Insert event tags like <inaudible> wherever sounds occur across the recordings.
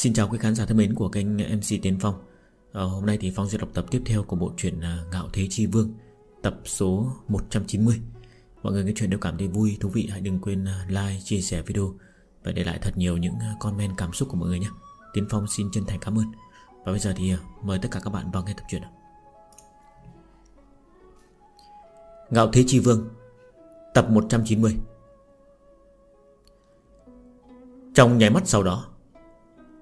Xin chào quý khán giả thân mến của kênh MC Tiến Phong. À, Hôm nay thì Phong sẽ đọc tập tiếp theo của bộ truyện à, Ngạo Thế Chi Vương Tập số 190 Mọi người nghe chuyện nếu cảm thấy vui, thú vị. Hãy đừng quên à, like, chia sẻ video Và để lại thật nhiều những à, comment cảm xúc của mọi người nhé. Tiến Phong xin chân thành cảm ơn. Và bây giờ thì mời tất cả các bạn vào nghe tập truyện Ngạo Thế Chi Vương Tập 190 Trong nháy mắt sau đó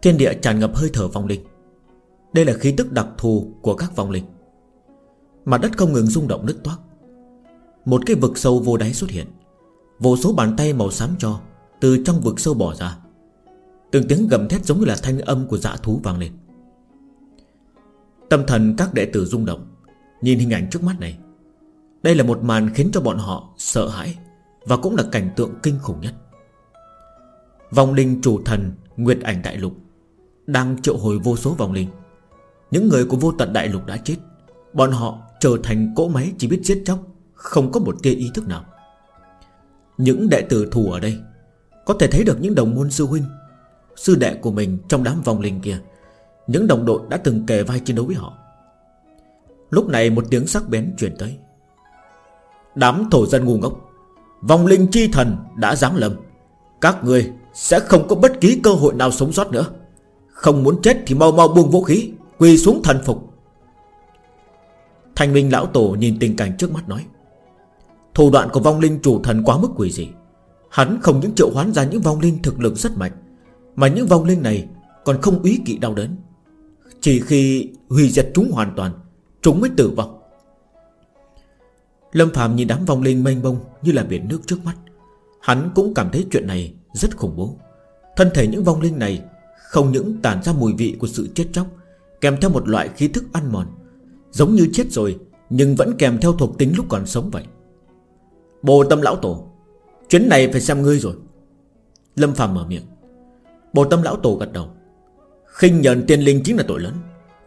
Thiên địa tràn ngập hơi thở vong linh. Đây là khí tức đặc thù của các vong linh. Mặt đất không ngừng rung động nứt toát Một cái vực sâu vô đáy xuất hiện. Vô số bàn tay màu xám cho Từ trong vực sâu bỏ ra. Từng tiếng gầm thét giống như là thanh âm của dạ thú vang lên. Tâm thần các đệ tử rung động, Nhìn hình ảnh trước mắt này. Đây là một màn khiến cho bọn họ sợ hãi Và cũng là cảnh tượng kinh khủng nhất. Vong linh chủ thần Nguyệt ảnh đại lục đang triệu hồi vô số vòng linh. Những người của vô tận đại lục đã chết. Bọn họ trở thành cỗ máy chỉ biết giết chóc, Không có một tia ý thức nào. Những đệ tử thù ở đây Có thể thấy được những đồng môn sư huynh, Sư đệ của mình trong đám vòng linh kia. Những đồng đội đã từng kề vai chiến đấu với họ. Lúc này một tiếng sắc bén truyền tới. Đám thổ dân ngu ngốc Vòng linh chi thần đã giáng lầm Các người sẽ không có bất kỳ cơ hội nào sống sót nữa không muốn chết thì mau mau buông vũ khí, Quỳ xuống thần phục. Thanh minh lão tổ nhìn tình cảnh trước mắt nói, Thủ đoạn của vong linh chủ thần quá mức quỷ dị. Hắn không những triệu hoán ra những vong linh thực lực rất mạnh, Mà những vong linh này Còn không ý kỵ đau đớn. Chỉ khi hủy diệt chúng hoàn toàn, Chúng mới tử vong. Lâm Phạm nhìn đám vong linh mênh bông Như là biển nước trước mắt, Hắn cũng cảm thấy chuyện này rất khủng bố. Thân thể những vong linh này không những tản ra mùi vị của sự chết chóc, Kèm theo một loại khí thức ăn mòn, Giống như chết rồi, Nhưng vẫn kèm theo thuộc tính lúc còn sống vậy. Bồ tâm lão tổ, Chuyến này phải xem ngươi rồi. Lâm phàm mở miệng. Bồ tâm lão tổ gật đầu. Khinh nhận tiên linh chính là tội lớn.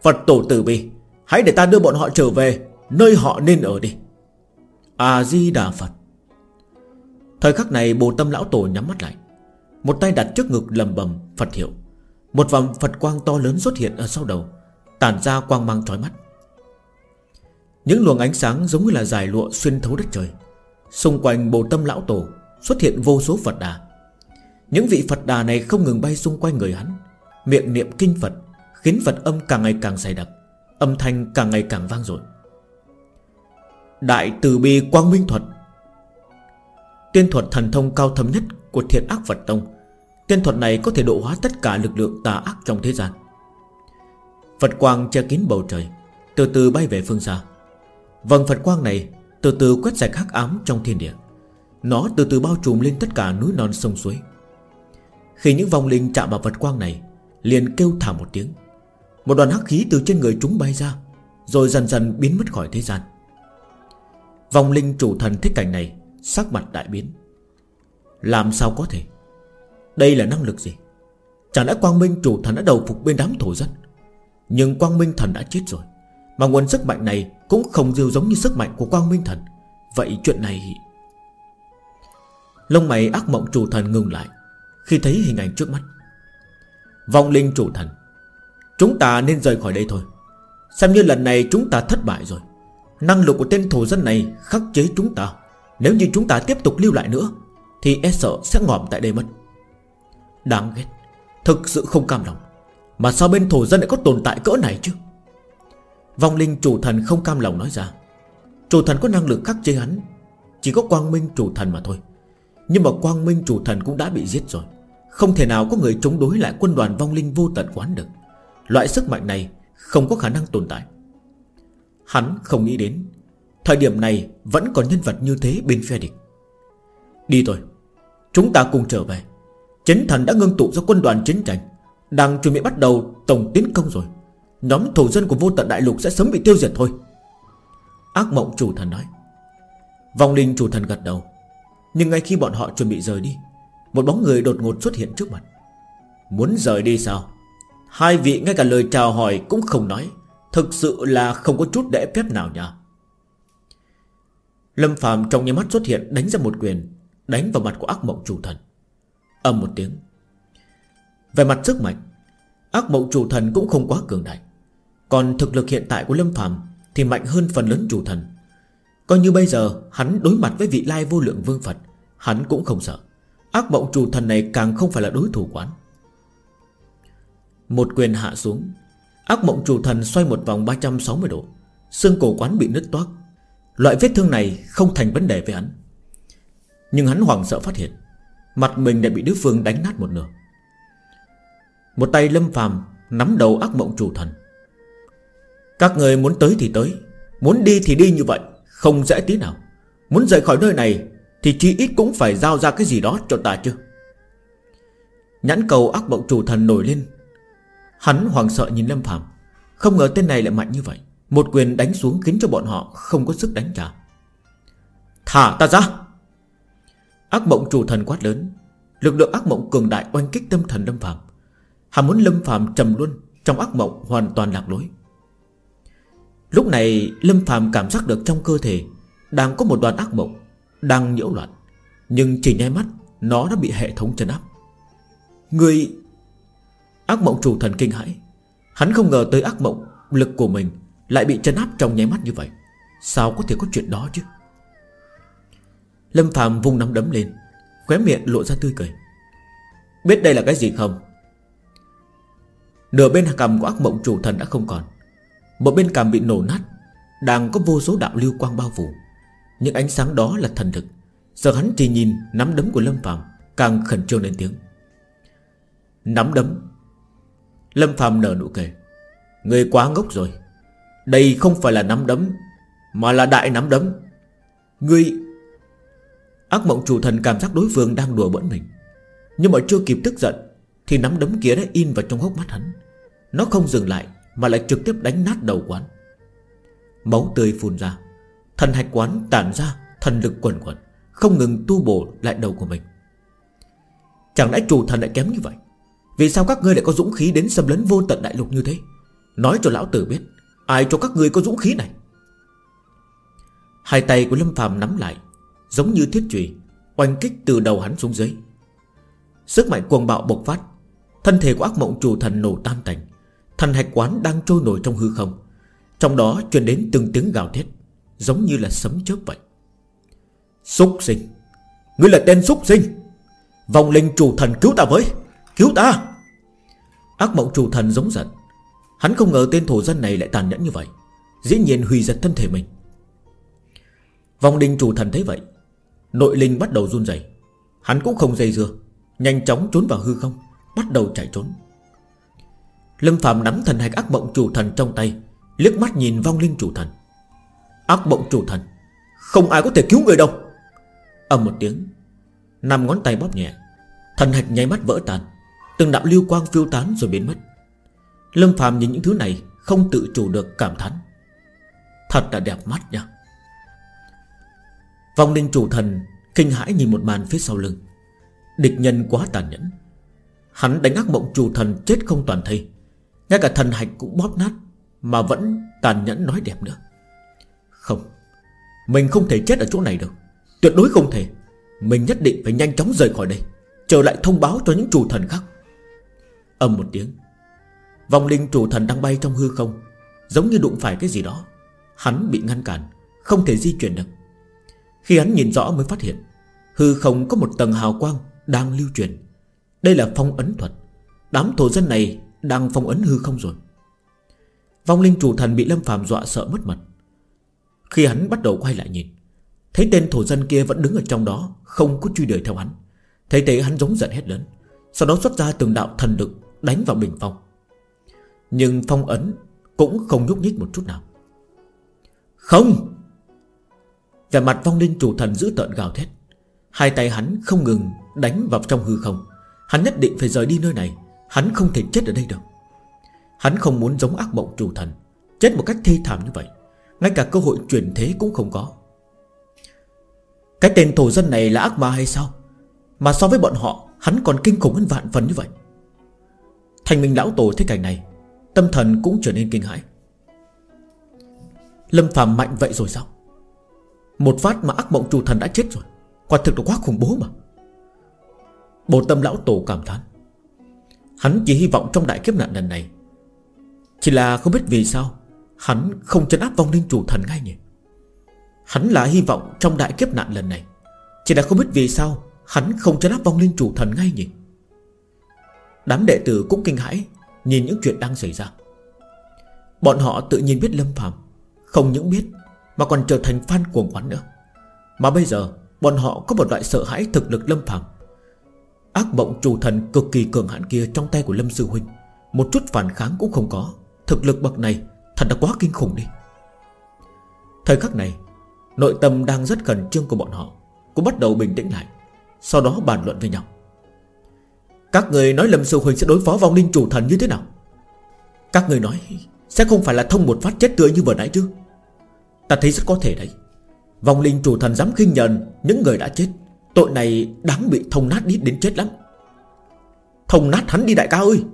Phật tổ tử bi, Hãy để ta đưa bọn họ trở về Nơi họ nên ở đi. A-di-đà Phật. Thời khắc này bồ tâm lão tổ nhắm mắt lại, Một tay đặt trước ngực lầm bầm Phật hiệu một vòng Phật quang to lớn xuất hiện ở sau đầu, Tản ra quang mang trói mắt. Những luồng ánh sáng giống như là dài lụa xuyên thấu đất trời, Xung quanh bồ tâm lão tổ Xuất hiện vô số Phật đà. Những vị Phật đà này không ngừng bay xung quanh người hắn, Miệng niệm kinh Phật, Khiến Phật âm càng ngày càng dày đặc, Âm thanh càng ngày càng vang dội. Đại từ bi quang minh thuật. Tiên thuật thần thông cao thâm nhất Của thiện ác Phật Tông Tiên thuật này có thể độ hóa tất cả lực lượng tà ác trong thế gian. Phật quang che kín bầu trời, Từ từ bay về phương xa. Vầng Phật quang này Từ từ quét sạch hắc ám trong thiên địa. Nó từ từ bao trùm lên tất cả núi non sông suối. Khi những vong linh chạm vào Phật quang này, Liền kêu thả một tiếng. Một đoàn hắc khí từ trên người chúng bay ra, Rồi dần dần biến mất khỏi thế gian. Vong linh chủ thần thích cảnh này, Sắc mặt đại biến. Làm sao có thể? Đây là năng lực gì? Chẳng lẽ Quang Minh chủ thần đã đầu phục bên đám thổ dân? Nhưng Quang Minh thần đã chết rồi, Mà nguồn sức mạnh này Cũng không dịu giống như sức mạnh của Quang Minh thần. Vậy chuyện này Lông mày ác mộng chủ thần ngừng lại, Khi thấy hình ảnh trước mắt. Vong linh chủ thần, Chúng ta nên rời khỏi đây thôi. Xem như lần này chúng ta thất bại rồi. Năng lực của tên thổ dân này khắc chế chúng ta. Nếu như chúng ta tiếp tục lưu lại nữa, Thì e sợ sẽ ngỏm tại đây mất. Đáng ghét. Thực sự không cam lòng. Mà sao bên thổ dân lại có tồn tại cỡ này chứ? Vong linh chủ thần không cam lòng nói ra. Chủ thần có năng lực khắc chế hắn. Chỉ có quang minh chủ thần mà thôi. Nhưng mà quang minh chủ thần cũng đã bị giết rồi. Không thể nào có người chống đối lại quân đoàn vong linh vô tận quán được. Loại sức mạnh này Không có khả năng tồn tại. Hắn không nghĩ đến, Thời điểm này vẫn còn nhân vật như thế bên phe địch. Đi thôi, Chúng ta cùng trở về. Chiến thần đã ngưng tụ ra quân đoàn chiến tranh. Đang chuẩn bị bắt đầu tổng tiến công rồi. Nhóm thổ dân của vô tận đại lục sẽ sớm bị tiêu diệt thôi. Ác mộng chủ thần nói. Vong linh chủ thần gật đầu. Nhưng ngay khi bọn họ chuẩn bị rời đi, Một bóng người đột ngột xuất hiện trước mặt. Muốn rời đi sao? Hai vị ngay cả lời chào hỏi cũng không nói. Thực sự là không có chút để phép nào nhỉ? Lâm Phạm trong nhà mắt xuất hiện, đánh ra một quyền, Đánh vào mặt của ác mộng chủ thần. Âm một tiếng. Về mặt sức mạnh, Ác mộng chủ thần cũng không quá cường đại. Còn thực lực hiện tại của Lâm Phạm Thì mạnh hơn phần lớn chủ thần. Coi như bây giờ hắn đối mặt với vị lai vô lượng vương Phật, Hắn cũng không sợ. Ác mộng chủ thần này càng không phải là đối thủ quán. Một quyền hạ xuống, Ác mộng chủ thần xoay một vòng 360 độ, Xương cổ quán bị nứt toác. Loại vết thương này không thành vấn đề với hắn. Nhưng hắn hoảng sợ phát hiện Mặt mình đã bị đối phương đánh nát một nửa. Một tay lâm phàm Nắm đầu ác mộng chủ thần. Các người muốn tới thì tới, Muốn đi thì đi như vậy, Không dễ tí nào. Muốn rời khỏi nơi này Thì chi ít cũng phải giao ra cái gì đó cho ta chứ. Nhãn cầu ác mộng chủ thần nổi lên. Hắn hoàng sợ nhìn Lâm Phạm Không ngờ tên này lại mạnh như vậy. Một quyền đánh xuống khiến cho bọn họ không có sức đánh trả. Thả ta ra! Ác mộng chủ thần quát lớn. Lực lượng ác mộng cường đại oanh kích tâm thần Lâm Phạm Hắn muốn Lâm Phạm trầm luôn Trong ác mộng hoàn toàn lạc lối. Lúc này, Lâm Phạm cảm giác được trong cơ thể Đang có một đoàn ác mộng Đang nhiễu loạn, Nhưng chỉ nháy mắt, Nó đã bị hệ thống chân áp. Người Ác mộng chủ thần kinh hãi, Hắn không ngờ tới ác mộng Lực của mình lại bị chân áp trong nháy mắt như vậy. Sao có thể có chuyện đó chứ? Lâm Phạm vung nắm đấm lên, Khóe miệng lộ ra tươi cười. Biết đây là cái gì không? Nửa bên cằm của ác mộng chủ thần đã không còn. Một bên cằm bị nổ nát, Đang có vô số đạo lưu quang bao phủ. Những ánh sáng đó là thần thực. Giờ hắn chỉ nhìn nắm đấm của Lâm Phạm, Càng khẩn trương lên tiếng. Nắm đấm. Lâm Phạm nở nụ cười. Người quá ngốc rồi. Đây không phải là nắm đấm, Mà là đại nắm đấm. Người Ác mộng chủ thần cảm giác đối phương đang đùa bỡn mình. Nhưng mà chưa kịp tức giận Thì nắm đấm kia đã in vào trong hốc mắt hắn. Nó không dừng lại Mà lại trực tiếp đánh nát đầu quán. Máu tươi phun ra Thần hạch quán tản ra Thần lực quẩn quẩn, Không ngừng tu bổ lại đầu của mình. Chẳng lẽ chủ thần lại kém như vậy? Vì sao các ngươi lại có dũng khí đến xâm lấn vô tận đại lục như thế? Nói cho lão tử biết Ai cho các ngươi có dũng khí này? Hai tay của Lâm phàm nắm lại Giống như thiết trùy, Oanh kích từ đầu hắn xuống dưới. Sức mạnh cuồng bạo bộc phát, Thân thể của ác mộng chủ thần nổ tan tành, Thần hạch quán đang trôi nổi trong hư không, Trong đó truyền đến từng tiếng gào thét, Giống như là sấm chớp vậy. Xúc sinh, Ngươi là tên xúc sinh Vòng linh chủ thần cứu ta với, Cứu ta. Ác mộng chủ thần giống giận, Hắn không ngờ tên thổ dân này lại tàn nhẫn như vậy, Dĩ nhiên hủy diệt thân thể mình. Vòng linh chủ thần thấy vậy Nội linh bắt đầu run rẩy, Hắn cũng không dây dưa Nhanh chóng trốn vào hư không Bắt đầu chạy trốn. Lâm Phạm nắm thần hạch ác mộng chủ thần trong tay liếc mắt nhìn vong linh chủ thần. Ác mộng chủ thần Không ai có thể cứu người đâu. Ầm một tiếng Năm ngón tay bóp nhẹ Thần hạch nháy mắt vỡ tan Từng đạo lưu quang phiêu tán rồi biến mất. Lâm Phạm nhìn những thứ này Không tự chủ được cảm thán. Thật là đẹp mắt nha. Vong linh chủ thần Kinh hãi nhìn một màn phía sau lưng. Địch nhân quá tàn nhẫn. Hắn đánh ác mộng chủ thần chết không toàn thây. Ngay cả thần hạch cũng bóp nát, Mà vẫn tàn nhẫn nói đẹp nữa. Không, Mình không thể chết ở chỗ này được. Tuyệt đối không thể. Mình nhất định phải nhanh chóng rời khỏi đây, Trở lại thông báo cho những chủ thần khác. Âm một tiếng, Vong linh chủ thần đang bay trong hư không, Giống như đụng phải cái gì đó. Hắn bị ngăn cản, Không thể di chuyển được khi hắn nhìn rõ mới phát hiện, Hư không có một tầng hào quang Đang lưu truyền. Đây là phong ấn thuật. Đám thổ dân này đang phong ấn hư không rồi. Vong linh chủ thần bị Lâm phàm dọa sợ mất mật Khi hắn bắt đầu quay lại nhìn, Thấy tên thổ dân kia vẫn đứng ở trong đó, Không có truy đuổi theo hắn. Thấy thế hắn giống giận hết lớn, Sau đó xuất ra từng đạo thần lực đánh vào bình phong. Nhưng phong ấn Cũng không nhúc nhích một chút nào. Không! Về mặt vong linh chủ thần giữ tợn gào thét. Hai tay hắn không ngừng đánh vào trong hư không. Hắn nhất định phải rời đi nơi này. Hắn không thể chết ở đây được. Hắn không muốn giống ác mộng chủ thần, Chết một cách thê thảm như vậy. Ngay cả cơ hội chuyển thế cũng không có. Cái tên thổ dân này là ác ma hay sao? Mà so với bọn họ, Hắn còn kinh khủng hơn vạn phần như vậy. Thành minh lão tổ thấy cảnh này, Tâm thần cũng trở nên kinh hãi. Lâm phàm mạnh vậy rồi sao? Một phát mà ác mộng chủ thần đã chết rồi. Quả thực là quá khủng bố mà. Bồ tâm lão tổ cảm thán. Hắn chỉ hy vọng trong đại kiếp nạn lần này. Chỉ là không biết vì sao, Hắn không chân áp vong linh chủ thần ngay nhỉ. Hắn là hy vọng trong đại kiếp nạn lần này. Chỉ là không biết vì sao, Hắn không chân áp vong linh chủ thần ngay nhỉ. Đám đệ tử cũng kinh hãi, Nhìn những chuyện đang xảy ra. Bọn họ tự nhiên biết Lâm Phạm Không những biết mà còn trở thành fan cuồng oán nữa. Mà bây giờ, Bọn họ có một loại sợ hãi thực lực Lâm phàm. Ác mộng chủ thần cực kỳ cường hãn kia Trong tay của Lâm Sư Huynh, Một chút phản kháng cũng không có. Thực lực bậc này thật là quá kinh khủng đi. Thời khắc này, Nội tâm đang rất gần trương của bọn họ, Cũng bắt đầu bình tĩnh lại. Sau đó bàn luận với nhau. Các người nói Lâm Sư Huynh sẽ đối phó vong linh chủ thần như thế nào? Các người nói Sẽ không phải là thông một phát chết tươi như vừa nãy chứ? Ta thấy rất có thể đấy. Vong linh chủ thần dám khinh nhờn Những người đã chết. Tội này đáng bị thông nát đi đến chết lắm. Thông nát hắn đi đại ca ơi!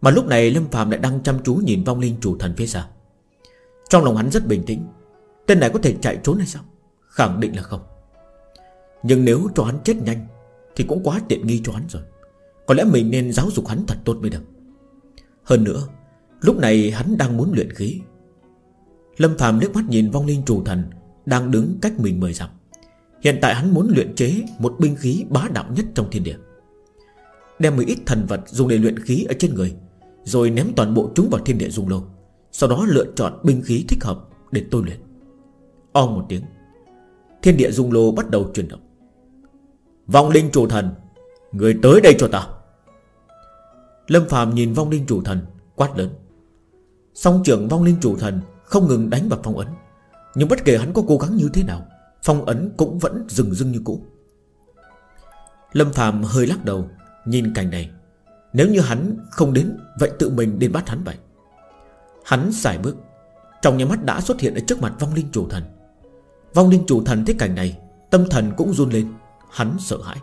Mà lúc này Lâm Phạm lại đang chăm chú nhìn vong linh chủ thần phía xa. Trong lòng hắn rất bình tĩnh. Tên này có thể chạy trốn hay sao? Khẳng định là không. Nhưng nếu cho hắn chết nhanh, Thì cũng quá tiện nghi cho hắn rồi. Có lẽ mình nên giáo dục hắn thật tốt mới được. Hơn nữa, Lúc này hắn đang muốn luyện khí Lâm Phạm liếc mắt nhìn vong linh chủ thần Đang đứng cách mình mười dặm. Hiện tại hắn muốn luyện chế Một binh khí bá đạo nhất trong thiên địa. Đem một ít thần vật dùng để luyện khí ở trên người, Rồi ném toàn bộ chúng vào thiên địa dung lô, Sau đó lựa chọn binh khí thích hợp Để tôi luyện. O một tiếng, Thiên địa dung lô bắt đầu chuyển động. Vong linh chủ thần, Người tới đây cho ta. Lâm Phạm nhìn vong linh chủ thần Quát lớn. Song trưởng vong linh chủ thần không ngừng đánh vào phong ấn. Nhưng bất kể hắn có cố gắng như thế nào, Phong ấn cũng vẫn dừng dưng như cũ. Lâm Phạm hơi lắc đầu, Nhìn cảnh này. Nếu như hắn không đến, Vậy tự mình đến bắt hắn vậy. Hắn xài bước. Trong nhà mắt đã xuất hiện ở trước mặt vong linh chủ thần. Vong linh chủ thần thấy cảnh này, Tâm thần cũng run lên. Hắn sợ hãi.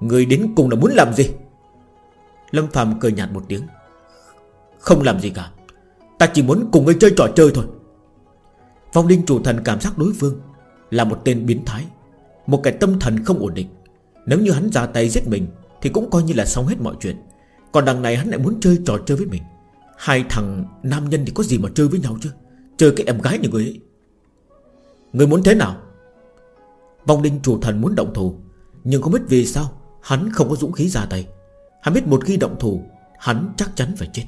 Người đến cùng là muốn làm gì? Lâm Phạm cười nhạt một tiếng. Không làm gì cả. Ta chỉ muốn cùng ngươi chơi trò chơi thôi. Vong linh chủ thần cảm giác đối phương Là một tên biến thái, Một kẻ tâm thần không ổn định. Nếu như hắn ra tay giết mình Thì cũng coi như là xong hết mọi chuyện. Còn đằng này hắn lại muốn chơi trò chơi với mình. Hai thằng nam nhân thì có gì mà chơi với nhau chứ? Chơi cái em gái như người ấy. Người muốn thế nào? Vong linh chủ thần muốn động thủ, Nhưng không biết vì sao Hắn không có dũng khí ra tay. Hắn biết một khi động thủ, Hắn chắc chắn phải chết.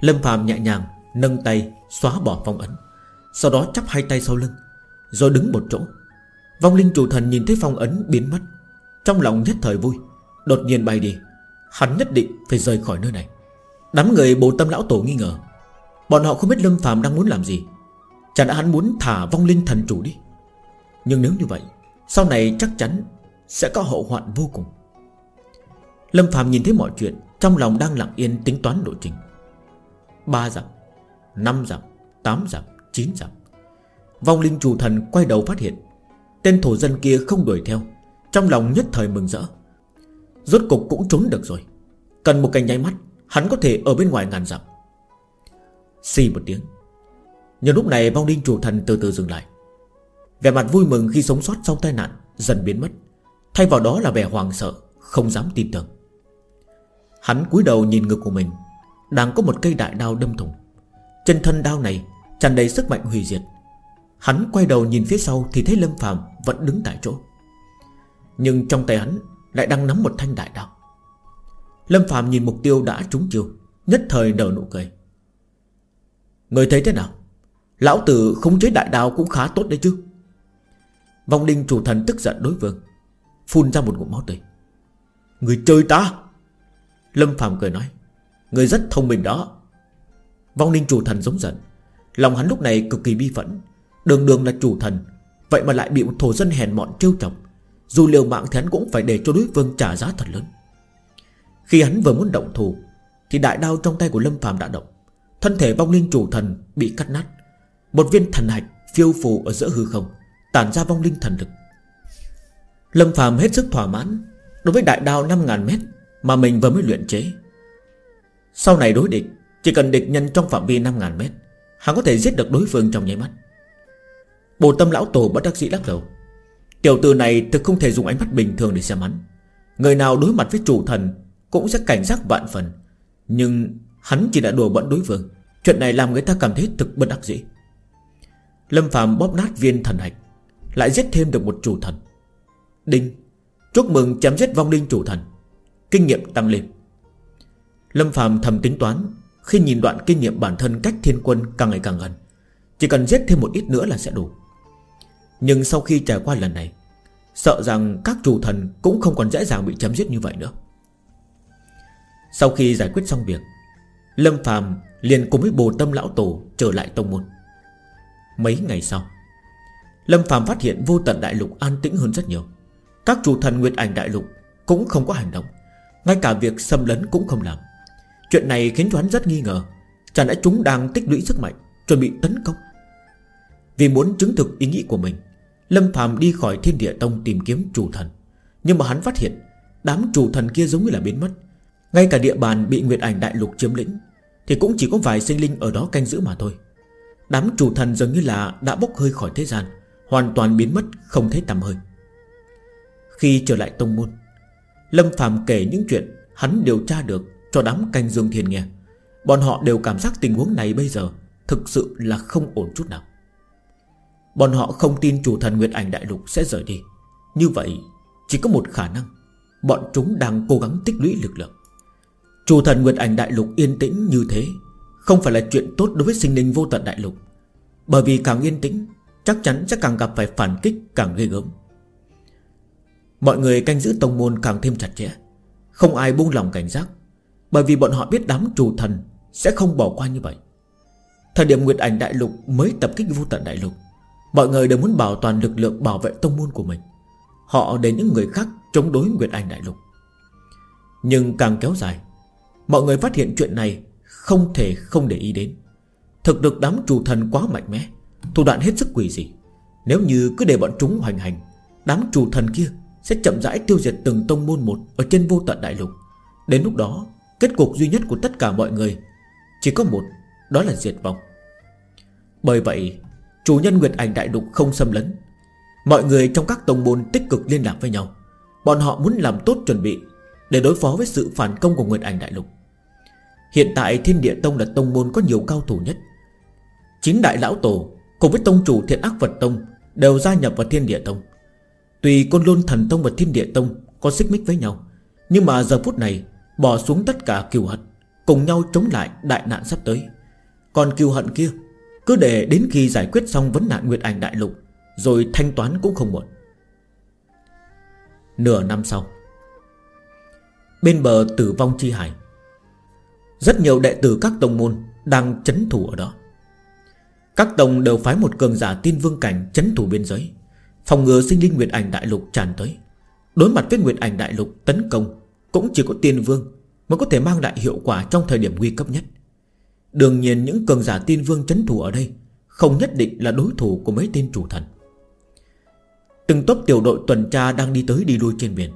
Lâm Phạm nhẹ nhàng, Nâng tay, xóa bỏ phong ấn. Sau đó chắp hai tay sau lưng, Rồi đứng một chỗ. Vong linh chủ thần nhìn thấy phong ấn biến mất, Trong lòng nhất thời vui. Đột nhiên bay đi, Hắn nhất định phải rời khỏi nơi này. Đám người bồ tâm lão tổ nghi ngờ. Bọn họ không biết Lâm Phạm đang muốn làm gì. Chẳng đã hắn muốn thả vong linh thần chủ đi? Nhưng nếu như vậy, Sau này chắc chắn Sẽ có hậu hoạn vô cùng. Lâm Phạm nhìn thấy mọi chuyện, Trong lòng đang lặng yên tính toán lộ trình ba dặm, năm dặm, tám dặm, chín dặm. Vong linh chủ thần quay đầu phát hiện, Tên thổ dân kia không đuổi theo, Trong lòng nhất thời mừng rỡ. Rốt cục cũng trốn được rồi, Cần một cành nháy mắt, Hắn có thể ở bên ngoài ngàn dặm. Xì một tiếng, Nhưng lúc này vong linh chủ thần từ từ dừng lại. Vẻ mặt vui mừng khi sống sót sau tai nạn Dần biến mất, Thay vào đó là vẻ hoàng sợ, Không dám tin tưởng. Hắn cúi đầu nhìn ngực của mình đang có một cây đại đao đâm thủng. Chân thân đao này tràn đầy sức mạnh hủy diệt. Hắn quay đầu nhìn phía sau Thì thấy Lâm Phạm vẫn đứng tại chỗ. Nhưng trong tay hắn Lại đang nắm một thanh đại đao. Lâm Phạm nhìn mục tiêu đã trúng chiêu, Nhất thời nở nụ cười. Người thấy thế nào? Lão tử khống chế đại đao cũng khá tốt đấy chứ. Vong linh chủ thần tức giận đối vương Phun ra một ngụm máu tươi. Người chơi ta! Lâm Phạm cười nói. Người rất thông minh đó. Vong linh chủ thần giống giận. Lòng hắn lúc này cực kỳ bi phẫn. Đường đường là chủ thần, Vậy mà lại bị một thổ dân hèn mọn trêu chọc. Dù liều mạng thì hắn cũng phải để cho đối phương trả giá thật lớn. Khi hắn vừa muốn động thủ, Thì đại đao trong tay của Lâm Phàm đã động. Thân thể vong linh chủ thần bị cắt nát. Một viên thần hạch phiêu phù ở giữa hư không, Tản ra vong linh thần lực. Lâm Phàm hết sức thỏa mãn. Đối với đại đao 5.000 mét Mà mình vừa mới luyện chế sau này đối địch, Chỉ cần địch nhân trong phạm vi 5.000 mét, Hắn có thể giết được đối phương trong nháy mắt. Bồ tâm lão tổ bất đắc dĩ lắc đầu. Tiểu tử này thực không thể dùng ánh mắt bình thường để xem hắn. Người nào đối mặt với chủ thần Cũng sẽ cảnh giác vạn phần. Nhưng hắn chỉ đã đùa bận đối phương. Chuyện này làm người ta cảm thấy thực bất đắc dĩ. Lâm phàm bóp nát viên thần hạch, Lại giết thêm được một chủ thần. Đinh, Chúc mừng chém giết vong linh chủ thần. Kinh nghiệm tăng lên. Lâm Phạm thầm tính toán, Khi nhìn đoạn kinh nghiệm bản thân cách thiên quân càng ngày càng gần, Chỉ cần giết thêm một ít nữa là sẽ đủ. Nhưng sau khi trải qua lần này, Sợ rằng các chủ thần Cũng không còn dễ dàng bị chấm giết như vậy nữa. Sau khi giải quyết xong việc, Lâm Phạm liền cùng với bồ tâm lão tổ Trở lại tông môn. Mấy ngày sau, Lâm Phạm phát hiện vô tận đại lục an tĩnh hơn rất nhiều. Các chủ thần Nguyệt Ảnh đại lục Cũng không có hành động, Ngay cả việc xâm lấn cũng không làm. Chuyện này khiến cho hắn rất nghi ngờ. Chẳng lẽ chúng đang tích lũy sức mạnh, Chuẩn bị tấn công? Vì muốn chứng thực ý nghĩ của mình, Lâm Phạm đi khỏi thiên địa tông tìm kiếm chủ thần. Nhưng mà hắn phát hiện, Đám chủ thần kia giống như là biến mất. Ngay cả địa bàn bị Nguyệt Ảnh Đại Lục chiếm lĩnh, Thì cũng chỉ có vài sinh linh ở đó canh giữ mà thôi. Đám chủ thần dường như là đã bốc hơi khỏi thế gian, Hoàn toàn biến mất, không thấy tầm hơi. Khi trở lại tông môn, Lâm Phạm kể những chuyện Hắn điều tra được cho đám canh dương thiên nghe. Bọn họ đều cảm giác tình huống này bây giờ Thực sự là không ổn chút nào. Bọn họ không tin chủ thần Nguyệt Ảnh Đại Lục sẽ rời đi. Như vậy, Chỉ có một khả năng, Bọn chúng đang cố gắng tích lũy lực lượng. Chủ thần Nguyệt Ảnh Đại Lục yên tĩnh như thế Không phải là chuyện tốt đối với sinh linh vô tận Đại Lục. Bởi vì càng yên tĩnh, Chắc chắn sẽ càng gặp phải phản kích càng ghê gớm. Mọi người canh giữ tông môn càng thêm chặt chẽ, Không ai buông lòng cảnh giác. Bởi vì bọn họ biết đám chủ thần Sẽ không bỏ qua như vậy. Thời điểm Nguyệt Ảnh Đại Lục mới tập kích vô tận Đại Lục, Mọi người đều muốn bảo toàn lực lượng bảo vệ tông môn của mình. Họ để những người khác chống đối Nguyệt ảnh Đại Lục. Nhưng càng kéo dài, Mọi người phát hiện chuyện này Không thể không để ý đến. Thực lực đám chủ thần quá mạnh mẽ, Thủ đoạn hết sức quỷ dị. Nếu như cứ để bọn chúng hoành hành, Đám chủ thần kia sẽ chậm rãi tiêu diệt từng tông môn một Ở trên vô tận đại lục. Đến lúc đó Kết cục duy nhất của tất cả mọi người Chỉ có một, Đó là diệt vong. Bởi vậy, Chủ nhân Nguyệt Ảnh Đại Lục không xâm lấn. Mọi người trong các tông môn tích cực liên lạc với nhau. Bọn họ muốn làm tốt chuẩn bị Để đối phó với sự phản công của Nguyệt Ảnh Đại Lục. Hiện tại Thiên Địa Tông là tông môn có nhiều cao thủ nhất. Chính Đại Lão Tổ Cùng với tông chủ Thiện Ác Vật Tông Đều gia nhập vào Thiên Địa Tông. Tùy Côn Lôn Thần Tông và Thiên Địa Tông Có xích mích với nhau, Nhưng mà giờ phút này Bỏ xuống tất cả kiều hận, Cùng nhau chống lại đại nạn sắp tới. Còn kiều hận kia, cứ để đến khi giải quyết xong vấn nạn Nguyệt Ảnh Đại Lục, Rồi thanh toán cũng không muộn. Nửa năm sau, Bên bờ tử vong chi hải, Rất nhiều đệ tử các tông môn Đang chấn thủ ở đó. Các tông đều phái một cường giả tiên vương cảnh Chấn thủ biên giới, Phòng ngừa sinh linh Nguyệt Ảnh Đại Lục tràn tới, Đối mặt với Nguyệt Ảnh Đại Lục tấn công cũng chỉ có tiên vương Mới có thể mang lại hiệu quả trong thời điểm nguy cấp nhất. Đương nhiên những cường giả tiên vương chấn thủ ở đây Không nhất định là đối thủ của mấy tên chủ thần. Từng tốp tiểu đội tuần tra đang đi tới đi lui trên biển.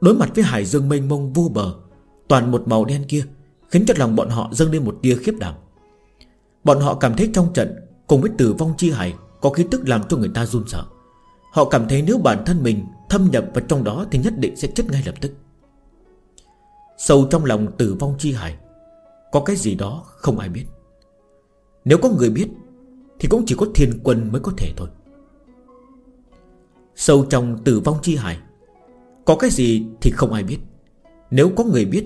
Đối mặt với hải dương mênh mông vô bờ, Toàn một màu đen kia, Khiến cho lòng bọn họ dâng lên một tia khiếp đảm. Bọn họ cảm thấy trong trận Cùng với tử vong chi hải Có khí tức làm cho người ta run sợ. Họ cảm thấy nếu bản thân mình thâm nhập vào trong đó Thì nhất định sẽ chết ngay lập tức. Sâu trong lòng tử vong chi hải. Có cái gì đó không ai biết. Nếu có người biết, Thì cũng chỉ có thiên quân mới có thể thôi. Sâu trong tử vong chi hải, Có cái gì thì không ai biết. Nếu có người biết,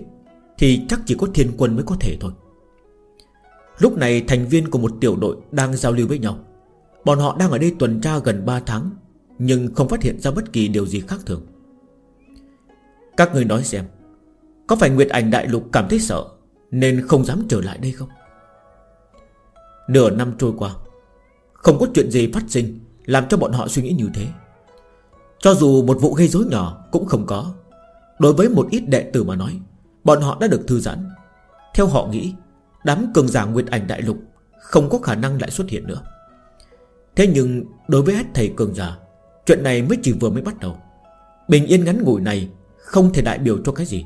Thì chắc chỉ có thiên quân mới có thể thôi. Lúc này thành viên của một tiểu đội Đang giao lưu với nhau. Bọn họ đang ở đây tuần tra gần 3 tháng, Nhưng không phát hiện ra bất kỳ điều gì khác thường. Các người nói xem có phải Nguyệt Ảnh Đại Lục cảm thấy sợ nên không dám trở lại đây không? Nửa năm trôi qua, Không có chuyện gì phát sinh Làm cho bọn họ suy nghĩ như thế. Cho dù một vụ gây rối nhỏ Cũng không có. Đối với một ít đệ tử mà nói, Bọn họ đã được thư giãn. Theo họ nghĩ, Đám cường giả Nguyệt Ảnh Đại Lục Không có khả năng lại xuất hiện nữa. Thế nhưng đối với hết thầy cường giả, Chuyện này mới chỉ vừa mới bắt đầu. Bình yên ngắn ngủi này Không thể đại biểu cho cái gì.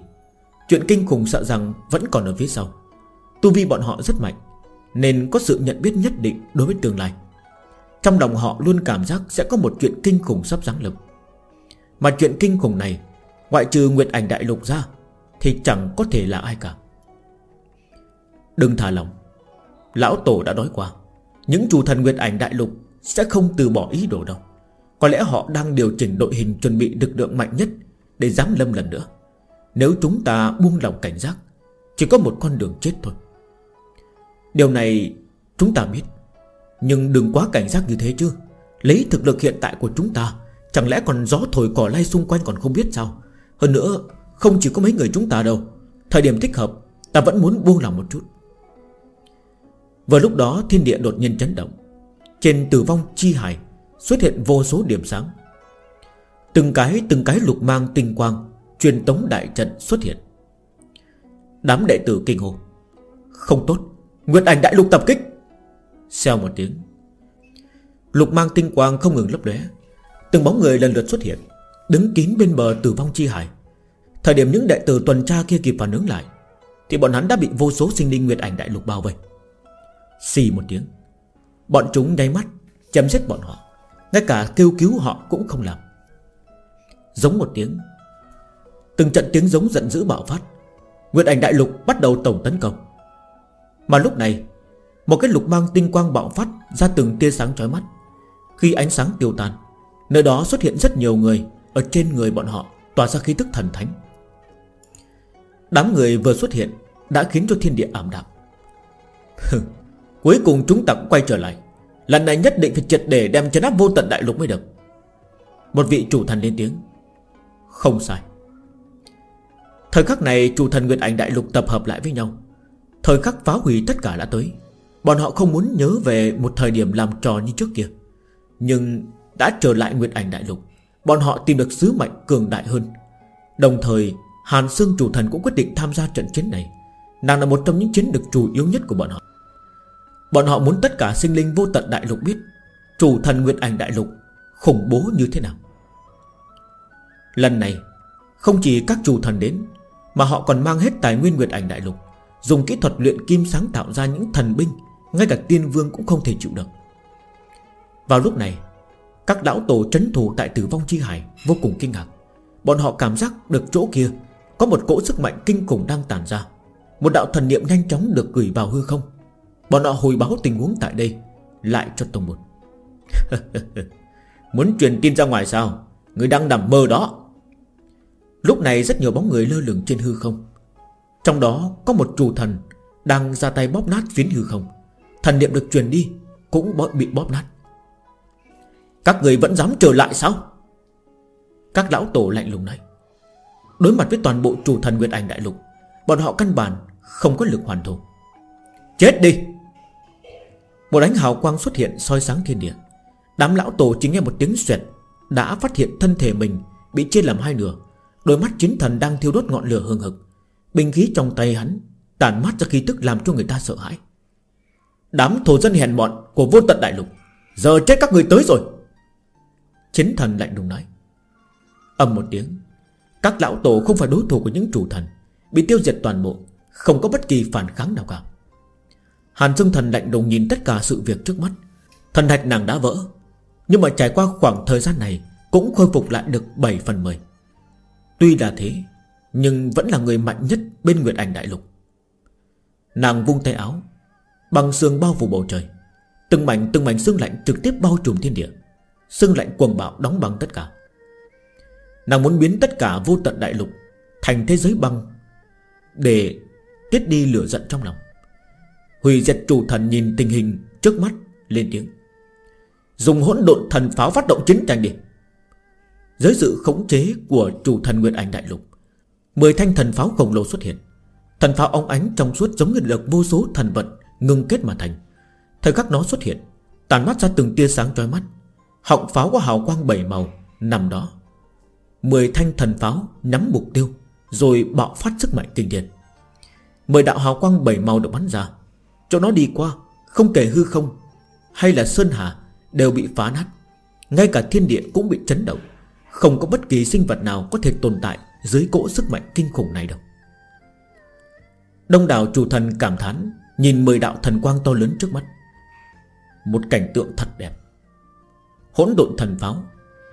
Chuyện kinh khủng sợ rằng vẫn còn ở phía sau. Tu vi bọn họ rất mạnh, Nên có sự nhận biết nhất định đối với tương lai. Trong lòng họ luôn cảm giác Sẽ có một chuyện kinh khủng sắp giáng lập Mà chuyện kinh khủng này, Ngoại trừ Nguyệt Ảnh Đại Lục ra, Thì chẳng có thể là ai cả. Đừng thả lòng. Lão Tổ đã nói qua, Những chủ thần Nguyệt Ảnh Đại Lục Sẽ không từ bỏ ý đồ đâu. Có lẽ họ đang điều chỉnh đội hình Chuẩn bị lực lượng mạnh nhất Để dám lâm lần nữa. Nếu chúng ta buông lòng cảnh giác, Chỉ có một con đường chết thôi. Điều này chúng ta biết, Nhưng đừng quá cảnh giác như thế chứ. Lấy thực lực hiện tại của chúng ta, Chẳng lẽ còn gió thổi cỏ lay xung quanh còn không biết sao? Hơn nữa, Không chỉ có mấy người chúng ta đâu. Thời điểm thích hợp, Ta vẫn muốn buông lòng một chút. Vừa lúc đó, thiên địa đột nhiên chấn động. Trên tử vong chi hải, Xuất hiện vô số điểm sáng. Từng cái từng cái lục mang tinh quang Truyền tống đại trận xuất hiện. Đám đệ tử kinh hồ Không tốt, Nguyệt ảnh đại lục tập kích. Xeo một tiếng. Lục mang tinh quang không ngừng lấp lóe. Từng bóng người lần lượt xuất hiện, Đứng kín bên bờ tử vong chi hải. Thời điểm những đệ tử tuần tra kia kịp phản ứng lại, Thì bọn hắn đã bị vô số sinh linh Nguyệt ảnh đại lục bao vây. Xì một tiếng. Bọn chúng nháy mắt, Chém giết bọn họ. Ngay cả kêu cứu họ cũng không làm. Giống một tiếng Từng trận tiếng giống giận dữ bạo phát. Nguyệt ảnh đại lục bắt đầu tổng tấn công. Mà lúc này, Một cái lục mang tinh quang bạo phát Ra từng tia sáng chói mắt. Khi ánh sáng tiêu tan, Nơi đó xuất hiện rất nhiều người, Ở trên người bọn họ tỏa ra khí tức thần thánh. Đám người vừa xuất hiện Đã khiến cho thiên địa ảm đạm. Cuối cùng chúng ta cũng quay trở lại. Lần này nhất định phải triệt để đem chấn áp vô tận đại lục mới được. Một vị chủ thần lên tiếng. Không sai. Thời khắc này, chủ thần Nguyệt Ảnh Đại Lục tập hợp lại với nhau. Thời khắc phá hủy tất cả đã tới. Bọn họ không muốn nhớ về một thời điểm làm trò như trước kia. Nhưng đã trở lại Nguyệt Ảnh Đại Lục, Bọn họ tìm được sứ mệnh cường đại hơn. Đồng thời, Hàn Sương chủ thần cũng quyết định tham gia trận chiến này. Nàng là một trong những chiến lực chủ yếu nhất của bọn họ. Bọn họ muốn tất cả sinh linh vô tận đại lục biết, Chủ thần Nguyệt Ảnh Đại Lục Khủng bố như thế nào. Lần này, Không chỉ các chủ thần đến mà họ còn mang hết tài nguyên Nguyệt Ảnh Đại Lục, Dùng kỹ thuật luyện kim sáng tạo ra những thần binh, Ngay cả tiên vương cũng không thể chịu được. Vào lúc này, Các lão tổ trấn thủ tại tử vong chi hải Vô cùng kinh ngạc. Bọn họ cảm giác được chỗ kia Có một cỗ sức mạnh kinh khủng đang tàn ra, Một đạo thần niệm nhanh chóng được gửi vào hư không. Bọn họ hồi báo tình huống tại đây, Lại cho Tông Một <laughs> Muốn truyền tin ra ngoài sao? Người đang nằm mơ đó. Lúc này rất nhiều bóng người lơ lửng trên hư không. Trong đó có một trù thần Đang ra tay bóp nát phiến hư không. Thần niệm được truyền đi, Cũng bị bóp nát. Các người vẫn dám trở lại sao? Các lão tổ lạnh lùng này Đối mặt với toàn bộ trù thần Nguyệt Ảnh Đại Lục, Bọn họ căn bản không có lực hoàn thổ Chết đi! Một ánh hào quang xuất hiện soi sáng thiên địa. Đám lão tổ chính nghe một tiếng xoẹt, Đã phát hiện thân thể mình Bị chia làm hai nửa. Đôi mắt chiến thần đang thiêu đốt ngọn lửa hương hực. Binh khí trong tay hắn Tàn mắt ra khí tức làm cho người ta sợ hãi. Đám thổ dân hèn mọn Của vô tận đại lục, Giờ chết các người tới rồi. Chiến thần lạnh lùng nói. Âm một tiếng, Các lão tổ không phải đối thủ của những chủ thần, Bị tiêu diệt toàn bộ, Không có bất kỳ phản kháng nào cả. Hàn Dương Thần lạnh lùng nhìn tất cả sự việc trước mắt. Thần hạch nàng đã vỡ, Nhưng mà trải qua khoảng thời gian này Cũng khôi phục lại được 7 phần 10 Tuy là thế, Nhưng vẫn là người mạnh nhất bên Nguyệt Ảnh Đại Lục. Nàng vung tay áo, Bằng xương bao phủ bầu trời. Từng mảnh từng mảnh xương lạnh trực tiếp bao trùm thiên địa. Xương lạnh cuồng bạo đóng băng tất cả. Nàng muốn biến tất cả vô tận đại lục Thành thế giới băng Để tiết đi lửa giận trong lòng. Hủy diệt chủ thần nhìn tình hình trước mắt, lên tiếng. Dùng hỗn độn thần pháo phát động chiến tranh đi. Dưới sự khống chế của chủ thần Nguyệt Ảnh Đại Lục, Mười thanh thần pháo khổng lồ xuất hiện. Thần pháo óng ánh trong suốt giống như lực vô số thần vật Ngưng kết mà thành. Thời khắc nó xuất hiện, Tàn mắt ra từng tia sáng trói mắt. Họng pháo có hào quang bảy màu Nằm đó. Mười thanh thần pháo nhắm mục tiêu, Rồi bạo phát sức mạnh kinh điển Mười đạo hào quang bảy màu được bắn ra. Chỗ nó đi qua, Không kể hư không Hay là Sơn Hà Đều bị phá nát. Ngay cả thiên địa cũng bị chấn động. Không có bất kỳ sinh vật nào có thể tồn tại Dưới cỗ sức mạnh kinh khủng này đâu. Đông đảo chủ thần cảm thán, Nhìn mười đạo thần quang to lớn trước mắt. Một cảnh tượng thật đẹp. Hỗn độn thần pháo,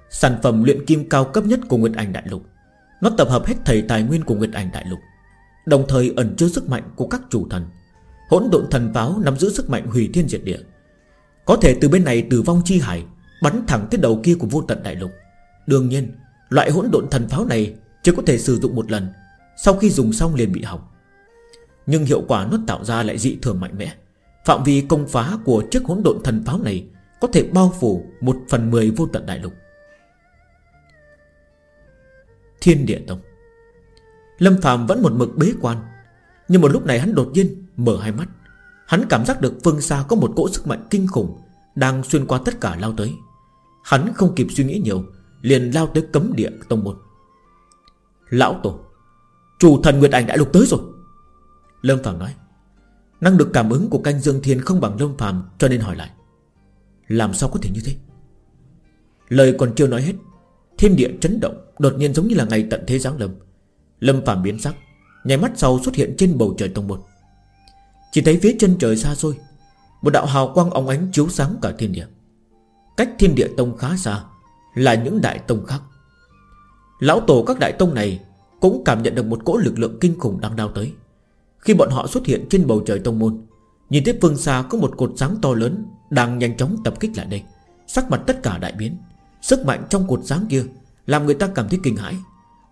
Sản phẩm luyện kim cao cấp nhất của Nguyệt Ảnh Đại Lục. Nó tập hợp hết thầy tài nguyên của Nguyệt Ảnh Đại Lục, Đồng thời ẩn chứa sức mạnh của các chủ thần. Hỗn độn thần pháo nắm giữ sức mạnh hủy thiên diệt địa. Có thể từ bên này từ vong chi hải, Bắn thẳng tới đầu kia của vô tận đại lục. Đương nhiên, Loại hỗn độn thần pháo này Chỉ có thể sử dụng một lần, Sau khi dùng xong liền bị hỏng. Nhưng hiệu quả nó tạo ra lại dị thường mạnh mẽ. Phạm vi công phá của chiếc hỗn độn thần pháo này Có thể bao phủ một phần mười vô tận đại lục. Thiên địa tông. Lâm Phạm vẫn một mực bế quan, Nhưng một lúc này hắn đột nhiên mở hai mắt. Hắn cảm giác được phương xa có một cỗ sức mạnh kinh khủng Đang xuyên qua tất cả lao tới. Hắn không kịp suy nghĩ nhiều Liền lao tới cấm địa tông môn. Lão Tổ, Chủ thần Nguyệt Ảnh đã Lục tới rồi. Lâm Phạm nói, Năng được cảm ứng của canh Dương Thiên không bằng Lâm Phạm Cho nên hỏi lại, Làm sao có thể như thế? Lời còn chưa nói hết, Thiên địa chấn động, Đột nhiên giống như là ngày tận thế giáng lâm. Lâm Phạm biến sắc Nhảy mắt sau xuất hiện trên bầu trời tông môn. Chỉ thấy phía chân trời xa xôi, Một đạo hào quang óng ánh chiếu sáng cả thiên địa. Cách thiên địa tông khá xa là những đại tông khác. Lão tổ các đại tông này Cũng cảm nhận được một cỗ lực lượng kinh khủng đang đao tới. Khi bọn họ xuất hiện trên bầu trời tông môn, Nhìn thấy phương xa có một cột sáng to lớn Đang nhanh chóng tập kích lại đây. Sắc mặt tất cả đại biến, Sức mạnh trong cột sáng kia Làm người ta cảm thấy kinh hãi.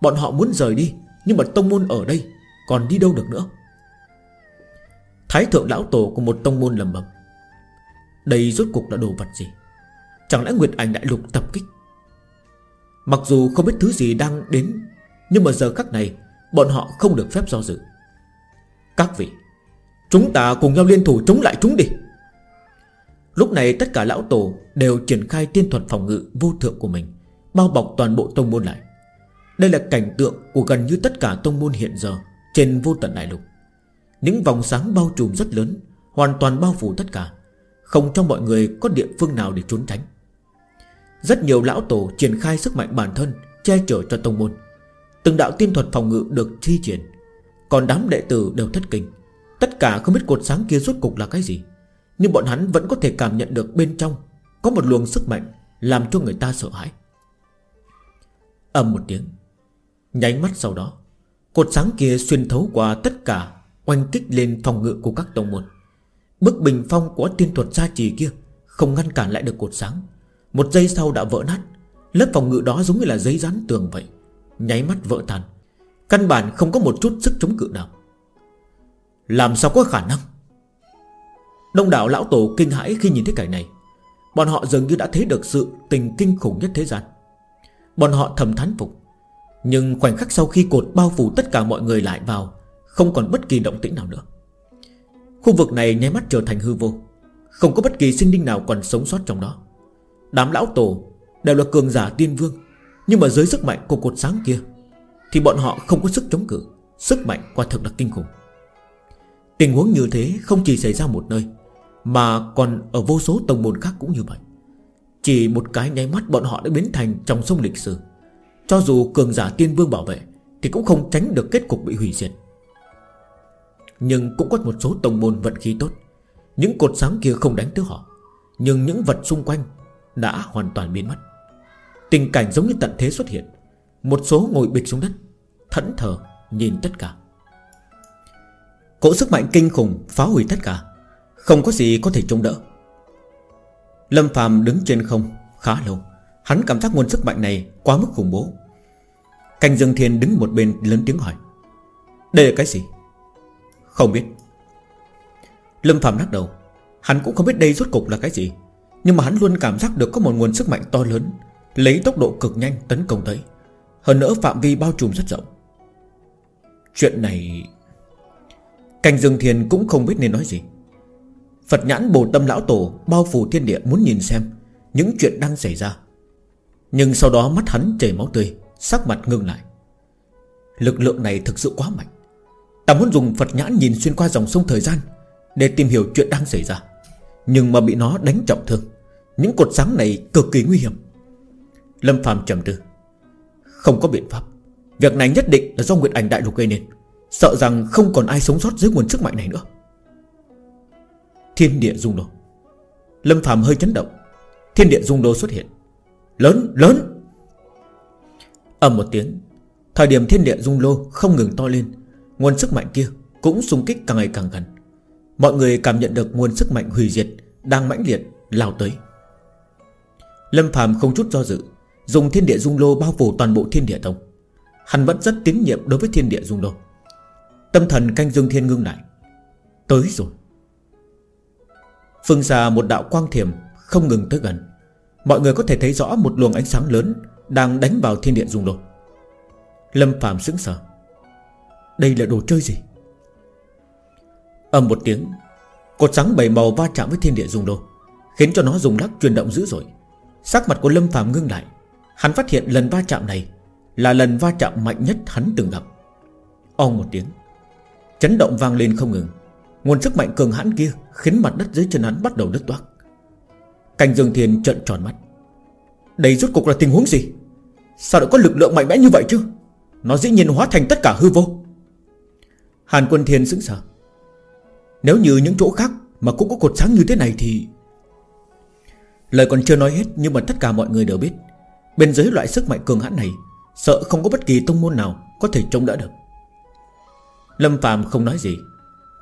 Bọn họ muốn rời đi, Nhưng mà tông môn ở đây Còn đi đâu được nữa? Thái thượng lão tổ của một tông môn lầm bầm. Đây rốt cục là đồ vật gì? Chẳng lẽ Nguyệt Ảnh đại lục tập kích? Mặc dù không biết thứ gì đang đến, Nhưng mà giờ khắc này, Bọn họ không được phép do dự. Các vị, Chúng ta cùng nhau liên thủ chống lại chúng đi. Lúc này tất cả lão tổ Đều triển khai tiên thuật phòng ngự vô thượng của mình, Bao bọc toàn bộ tông môn lại. Đây là cảnh tượng của gần như tất cả tông môn hiện giờ Trên vô tận đại lục. Những vòng sáng bao trùm rất lớn, Hoàn toàn bao phủ tất cả, Không cho mọi người có địa phương nào để trốn tránh. Rất nhiều lão tổ triển khai sức mạnh bản thân, Che chở cho tông môn. Từng đạo tiên thuật phòng ngự được thi triển. Còn đám đệ tử đều thất kinh. Tất cả không biết cột sáng kia rốt cục là cái gì. Nhưng bọn hắn vẫn có thể cảm nhận được bên trong Có một luồng sức mạnh Làm cho người ta sợ hãi. Ầm một tiếng. Nháy mắt sau đó, Cột sáng kia xuyên thấu qua tất cả, Oanh kích lên phòng ngự của các tông môn. Bức bình phong của tiên thuật gia trì kia Không ngăn cản lại được cột sáng. Một giây sau đã vỡ nát. Lớp phòng ngự đó giống như là giấy dán tường vậy. Nháy mắt vỡ tan. Căn bản không có một chút sức chống cự nào. Làm sao có khả năng? Đông đảo lão tổ kinh hãi khi nhìn thấy cảnh này. Bọn họ dường như đã thấy được sự tình kinh khủng nhất thế gian. Bọn họ thầm thán phục. Nhưng khoảnh khắc sau khi cột bao phủ tất cả mọi người lại vào, Không còn bất kỳ động tĩnh nào nữa. Khu vực này nháy mắt trở thành hư vô. Không có bất kỳ sinh linh nào còn sống sót trong đó. Đám lão tổ Đều là cường giả tiên vương, Nhưng mà dưới sức mạnh của cột sáng kia Thì bọn họ không có sức chống cự. Sức mạnh quả thực là kinh khủng. Tình huống như thế không chỉ xảy ra một nơi, Mà còn ở vô số tông môn khác cũng như vậy. Chỉ một cái nháy mắt bọn họ đã biến thành trong sông lịch sử. Cho dù cường giả tiên vương bảo vệ Thì cũng không tránh được kết cục bị hủy diệt. Nhưng cũng có một số tông môn vận khí tốt. Những cột sáng kia không đánh tới họ, Nhưng những vật xung quanh đã hoàn toàn biến mất. Tình cảnh giống như tận thế xuất hiện. Một số ngồi bịch xuống đất, Thẫn thờ nhìn tất cả. Cỗ sức mạnh kinh khủng phá hủy tất cả. Không có gì có thể chống đỡ. Lâm phàm đứng trên không Khá lâu. Hắn cảm giác nguồn sức mạnh này quá mức khủng bố. Canh Dương Thiên đứng một bên lớn tiếng hỏi, Đây là cái gì? Không biết. Lâm phàm lắc đầu. Hắn cũng không biết đây rốt cục là cái gì. Nhưng mà hắn luôn cảm giác được có một nguồn sức mạnh to lớn, Lấy tốc độ cực nhanh tấn công tới. Hơn nữa phạm vi bao trùm rất rộng. Chuyện này cành Dương Thiên cũng không biết nên nói gì. Phật nhãn bồ tâm lão tổ Bao phủ thiên địa muốn nhìn xem Những chuyện đang xảy ra. Nhưng sau đó mắt hắn chảy máu tươi, Sắc mặt ngưng lại. Lực lượng này thực sự quá mạnh. Ta muốn dùng Phật nhãn nhìn xuyên qua dòng sông thời gian Để tìm hiểu chuyện đang xảy ra, Nhưng mà bị nó đánh trọng thương. Những cột sáng này cực kỳ nguy hiểm. Lâm Phạm trầm tư. Không có biện pháp. Việc này nhất định là do Nguyệt Ảnh Đại Lục gây nên. Sợ rằng không còn ai sống sót dưới nguồn sức mạnh này nữa. Thiên địa dung đô. Lâm Phạm hơi chấn động. Thiên địa dung đô xuất hiện. Lớn lớn! Ầm một tiếng. Thời điểm thiên địa dung lô không ngừng to lên, Nguồn sức mạnh kia cũng xung kích càng ngày càng gần. Mọi người cảm nhận được nguồn sức mạnh hủy diệt Đang mãnh liệt lao tới. Lâm Phạm không chút do dự, Dùng thiên địa dung lô bao phủ toàn bộ thiên địa tông. Hắn vẫn rất tín nhiệm đối với thiên địa dung lô. Tâm thần canh dương thiên ngưng lại. Tới rồi. Phương xa một đạo quang thiểm Không ngừng tới gần. Mọi người có thể thấy rõ một luồng ánh sáng lớn Đang đánh vào thiên địa dung lô. Lâm Phạm sững sờ. Đây là đồ chơi gì? Âm một tiếng, Cột sáng bảy màu va chạm với thiên địa dung lô, Khiến cho nó dùng lắc chuyển động dữ dội. Sắc mặt của Lâm Phạm ngưng lại. Hắn phát hiện lần va chạm này Là lần va chạm mạnh nhất hắn từng gặp. Ông một tiếng. Chấn động vang lên không ngừng. Nguồn sức mạnh cường hãn kia Khiến mặt đất dưới chân hắn bắt đầu đứt toác. Cảnh Dương Thiên trợn tròn mắt. Đây rốt cuộc là tình huống gì? Sao lại có lực lượng mạnh mẽ như vậy chứ? Nó dĩ nhiên hóa thành tất cả hư vô. Hàn Quân Thiên sững sờ. Nếu như những chỗ khác Mà cũng có cột sáng như thế này thì Lời còn chưa nói hết, Nhưng mà tất cả mọi người đều biết. Bên dưới loại sức mạnh cường hãn này, Sợ không có bất kỳ tông môn nào Có thể chống đỡ được. Lâm Phạm không nói gì.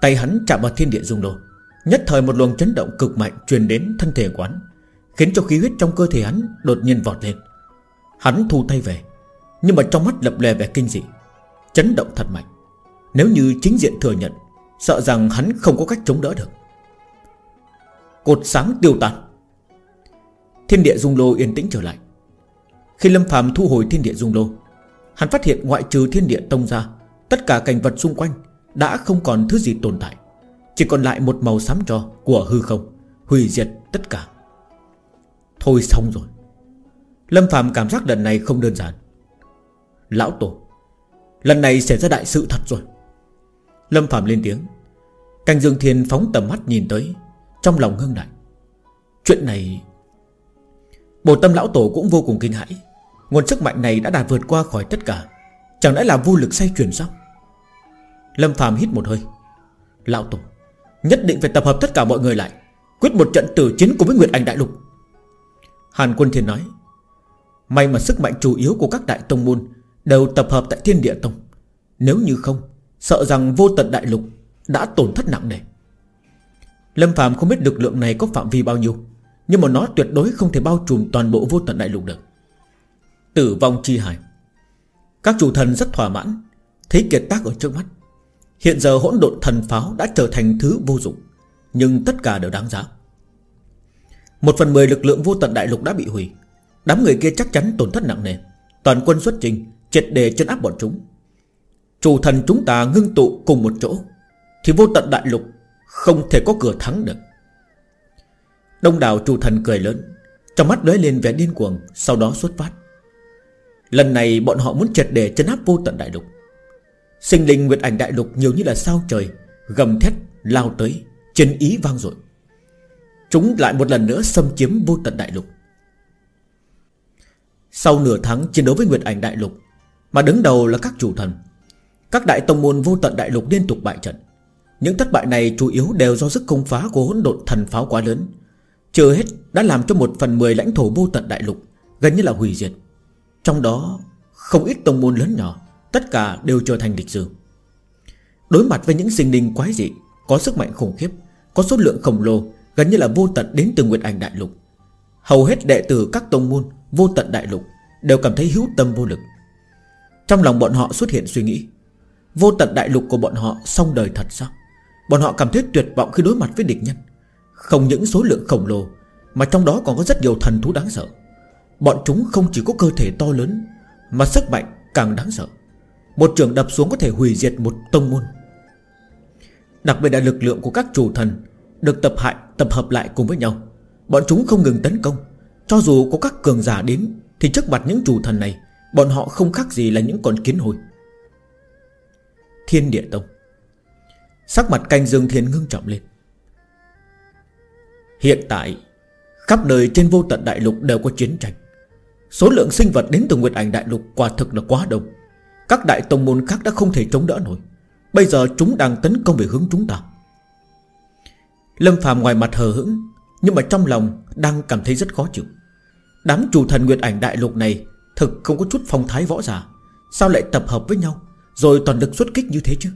Tay hắn chạm vào thiên địa dung đồ Nhất thời một luồng chấn động cực mạnh Truyền đến thân thể quán Khiến cho khí huyết trong cơ thể hắn đột nhiên vọt lên. Hắn thu tay về, Nhưng mà trong mắt lập lè vẻ kinh dị, Chấn động thật mạnh. Nếu như chính diện thừa nhận, Sợ rằng hắn không có cách chống đỡ được. Cột sáng tiêu tan Thiên địa dung lô yên tĩnh trở lại. Khi Lâm phàm thu hồi thiên địa dung lô, Hắn phát hiện ngoại trừ thiên địa tông ra, Tất cả cảnh vật xung quanh Đã không còn thứ gì tồn tại, Chỉ còn lại một màu xám cho của hư không, Hủy diệt tất cả. Thôi xong rồi. Lâm phàm cảm giác lần này không đơn giản. Lão Tổ, Lần này xảy ra đại sự thật rồi. Lâm phàm lên tiếng. Canh Dương Thiên phóng tầm mắt nhìn tới, Trong lòng ngưng đại Chuyện này Bồ tâm lão tổ cũng vô cùng kinh hãi. Nguồn sức mạnh này đã đạt vượt qua khỏi tất cả. Chẳng lẽ là vô lực xoay chuyển sao? Lâm phàm hít một hơi. Lão tổ, Nhất định phải tập hợp tất cả mọi người lại, Quyết một trận tử chiến cùng với Nguyệt anh Đại Lục. Hàn Quân Thiên nói, May mà sức mạnh chủ yếu của các đại tông môn Đều tập hợp tại Thiên Địa Tông. Nếu như không, Sợ rằng vô tận đại lục Đã tổn thất nặng nề. Lâm Phạm không biết lực lượng này có phạm vi bao nhiêu. Nhưng mà nó tuyệt đối không thể bao trùm toàn bộ vô tận đại lục được. Tử vong chi hải. Các chủ thần rất thỏa mãn, Thấy kiệt tác ở trước mắt. Hiện giờ hỗn độn thần pháo đã trở thành thứ vô dụng, Nhưng tất cả đều đáng giá. Một phần mười lực lượng vô tận đại lục đã bị hủy. Đám người kia chắc chắn tổn thất nặng nề. Toàn quân xuất trình, Triệt đề chân áp bọn chúng. Chủ thần chúng ta ngưng tụ cùng một chỗ, Thì vô tận đại lục Không thể có cửa thắng được. Đông đảo trụ thần cười lớn, Trong mắt lóe lên vẻ điên cuồng, Sau đó xuất phát. Lần này bọn họ muốn triệt để chân áp vô tận đại lục. Sinh linh nguyệt ảnh đại lục nhiều như là sao trời, Gầm thét, lao tới Chân ý vang dội. Chúng lại một lần nữa xâm chiếm vô tận đại lục. Sau nửa tháng chiến đấu với Nguyệt Ảnh Đại Lục, Mà đứng đầu là các chủ thần. Các đại tông môn vô tận đại lục liên tục bại trận. Những thất bại này chủ yếu đều do sức công phá của hỗn độn thần pháo quá lớn chưa hết đã làm cho một phần mười lãnh thổ vô tận đại lục, Gần như là hủy diệt. Trong đó, không ít tông môn lớn nhỏ, Tất cả đều trở thành lịch sử. Đối mặt với những sinh linh quái dị, Có sức mạnh khủng khiếp, Có số lượng khổng lồ, Gần như là vô tận đến từ Nguyệt Ảnh Đại Lục. Hầu hết đệ tử các tông môn Vô tận Đại Lục Đều cảm thấy hữu tâm vô lực. Trong lòng bọn họ xuất hiện suy nghĩ, Vô tận Đại Lục của bọn họ xong đời thật sao? Bọn họ cảm thấy tuyệt vọng khi đối mặt với địch nhân. Không những số lượng khổng lồ, Mà trong đó còn có rất nhiều thần thú đáng sợ. Bọn chúng không chỉ có cơ thể to lớn, Mà sức mạnh càng đáng sợ. Một trường đập xuống có thể hủy diệt một tông môn. Đặc biệt là lực lượng của các chủ thần Được tập hại, tập hợp lại cùng với nhau. Bọn chúng không ngừng tấn công. Cho dù có các cường giả đến, Thì trước mặt những chủ thần này, Bọn họ không khác gì là những con kiến hồi Thiên địa tông. Sắc mặt canh dương thiên ngưng trọng lên. Hiện tại, Khắp nơi trên vô tận đại lục đều có chiến tranh. Số lượng sinh vật đến từ Nguyệt Ảnh Đại Lục quả thực là quá đông. Các đại tông môn khác đã không thể chống đỡ nổi. Bây giờ chúng đang tấn công về hướng chúng ta. Lâm Phạm ngoài mặt hờ hững, Nhưng mà trong lòng đang cảm thấy rất khó chịu. Đám chủ thần Nguyệt Ảnh Đại Lục này Thực không có chút phong thái võ giả. Sao lại tập hợp với nhau, Rồi toàn lực xuất kích như thế chứ?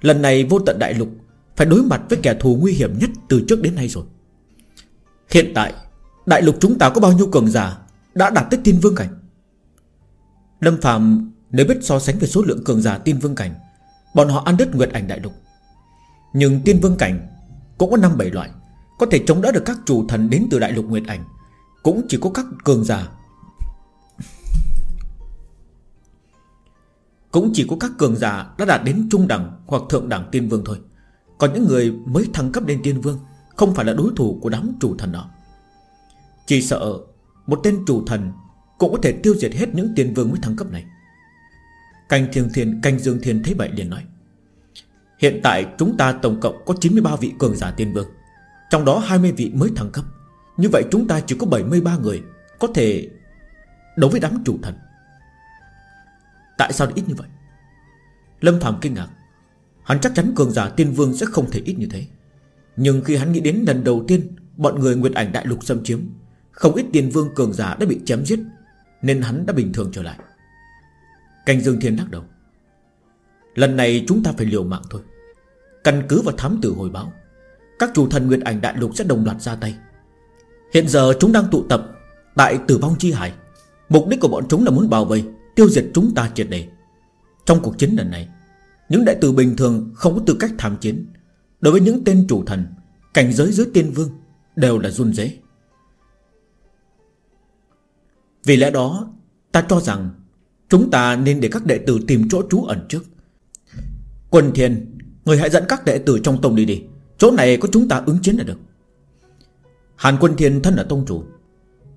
Lần này vô tận đại lục Phải đối mặt với kẻ thù nguy hiểm nhất từ trước đến nay rồi. Hiện tại, Đại lục chúng ta có bao nhiêu cường giả Đã đạt tới tiên vương cảnh? Lâm Phạm nếu biết so sánh về số lượng cường giả tiên vương cảnh, Bọn họ ăn đất nguyệt ảnh đại lục. Nhưng tiên vương cảnh Cũng có 5-7 loại, Có thể chống đỡ được các chủ thần đến từ đại lục nguyệt ảnh, Cũng chỉ có các cường giả. Cũng chỉ có các cường giả đã đạt đến trung đẳng Hoặc thượng đẳng tiên vương thôi. Còn những người mới thăng cấp lên tiên vương không phải là đối thủ của đám chủ thần đó. Chỉ sợ Một tên chủ thần Cũng có thể tiêu diệt hết những tiên vương mới thăng cấp này. Canh Thiên Thiên Canh Dương Thiên thấy vậy liền nói, Hiện tại chúng ta tổng cộng có 93 vị cường giả tiên vương, Trong đó 20 vị mới thăng cấp. Như vậy chúng ta chỉ có 73 người Có thể đấu với đám chủ thần. Tại sao ít như vậy? Lâm Phạm kinh ngạc. Hắn chắc chắn cường giả tiên vương sẽ không thể ít như thế. Nhưng khi hắn nghĩ đến lần đầu tiên, Bọn người Nguyệt Ảnh Đại Lục xâm chiếm, Không ít tiền vương cường giả đã bị chém giết, Nên hắn đã bình thường trở lại. Canh Dương Thiên lắc đầu. Lần này chúng ta phải liều mạng thôi. Căn cứ vào thám tử hồi báo, Các chủ thần Nguyệt Ảnh Đại Lục sẽ đồng loạt ra tay. Hiện giờ chúng đang tụ tập Tại Tử Vong Chi Hải. Mục đích của bọn chúng là muốn bảo vệ, Tiêu diệt chúng ta triệt đề Trong cuộc chiến lần này, Những đại tử bình thường không có tư cách tham chiến. Đối với những tên chủ thần, Cảnh giới dưới tiên vương Đều là run rế. Vì lẽ đó, Ta cho rằng Chúng ta nên để các đệ tử tìm chỗ trú ẩn trước. Quân Thiên Người hãy dẫn các đệ tử trong tông đi đi. Chỗ này có chúng ta ứng chiến là được. Hàn Quân Thiên thân là tông chủ,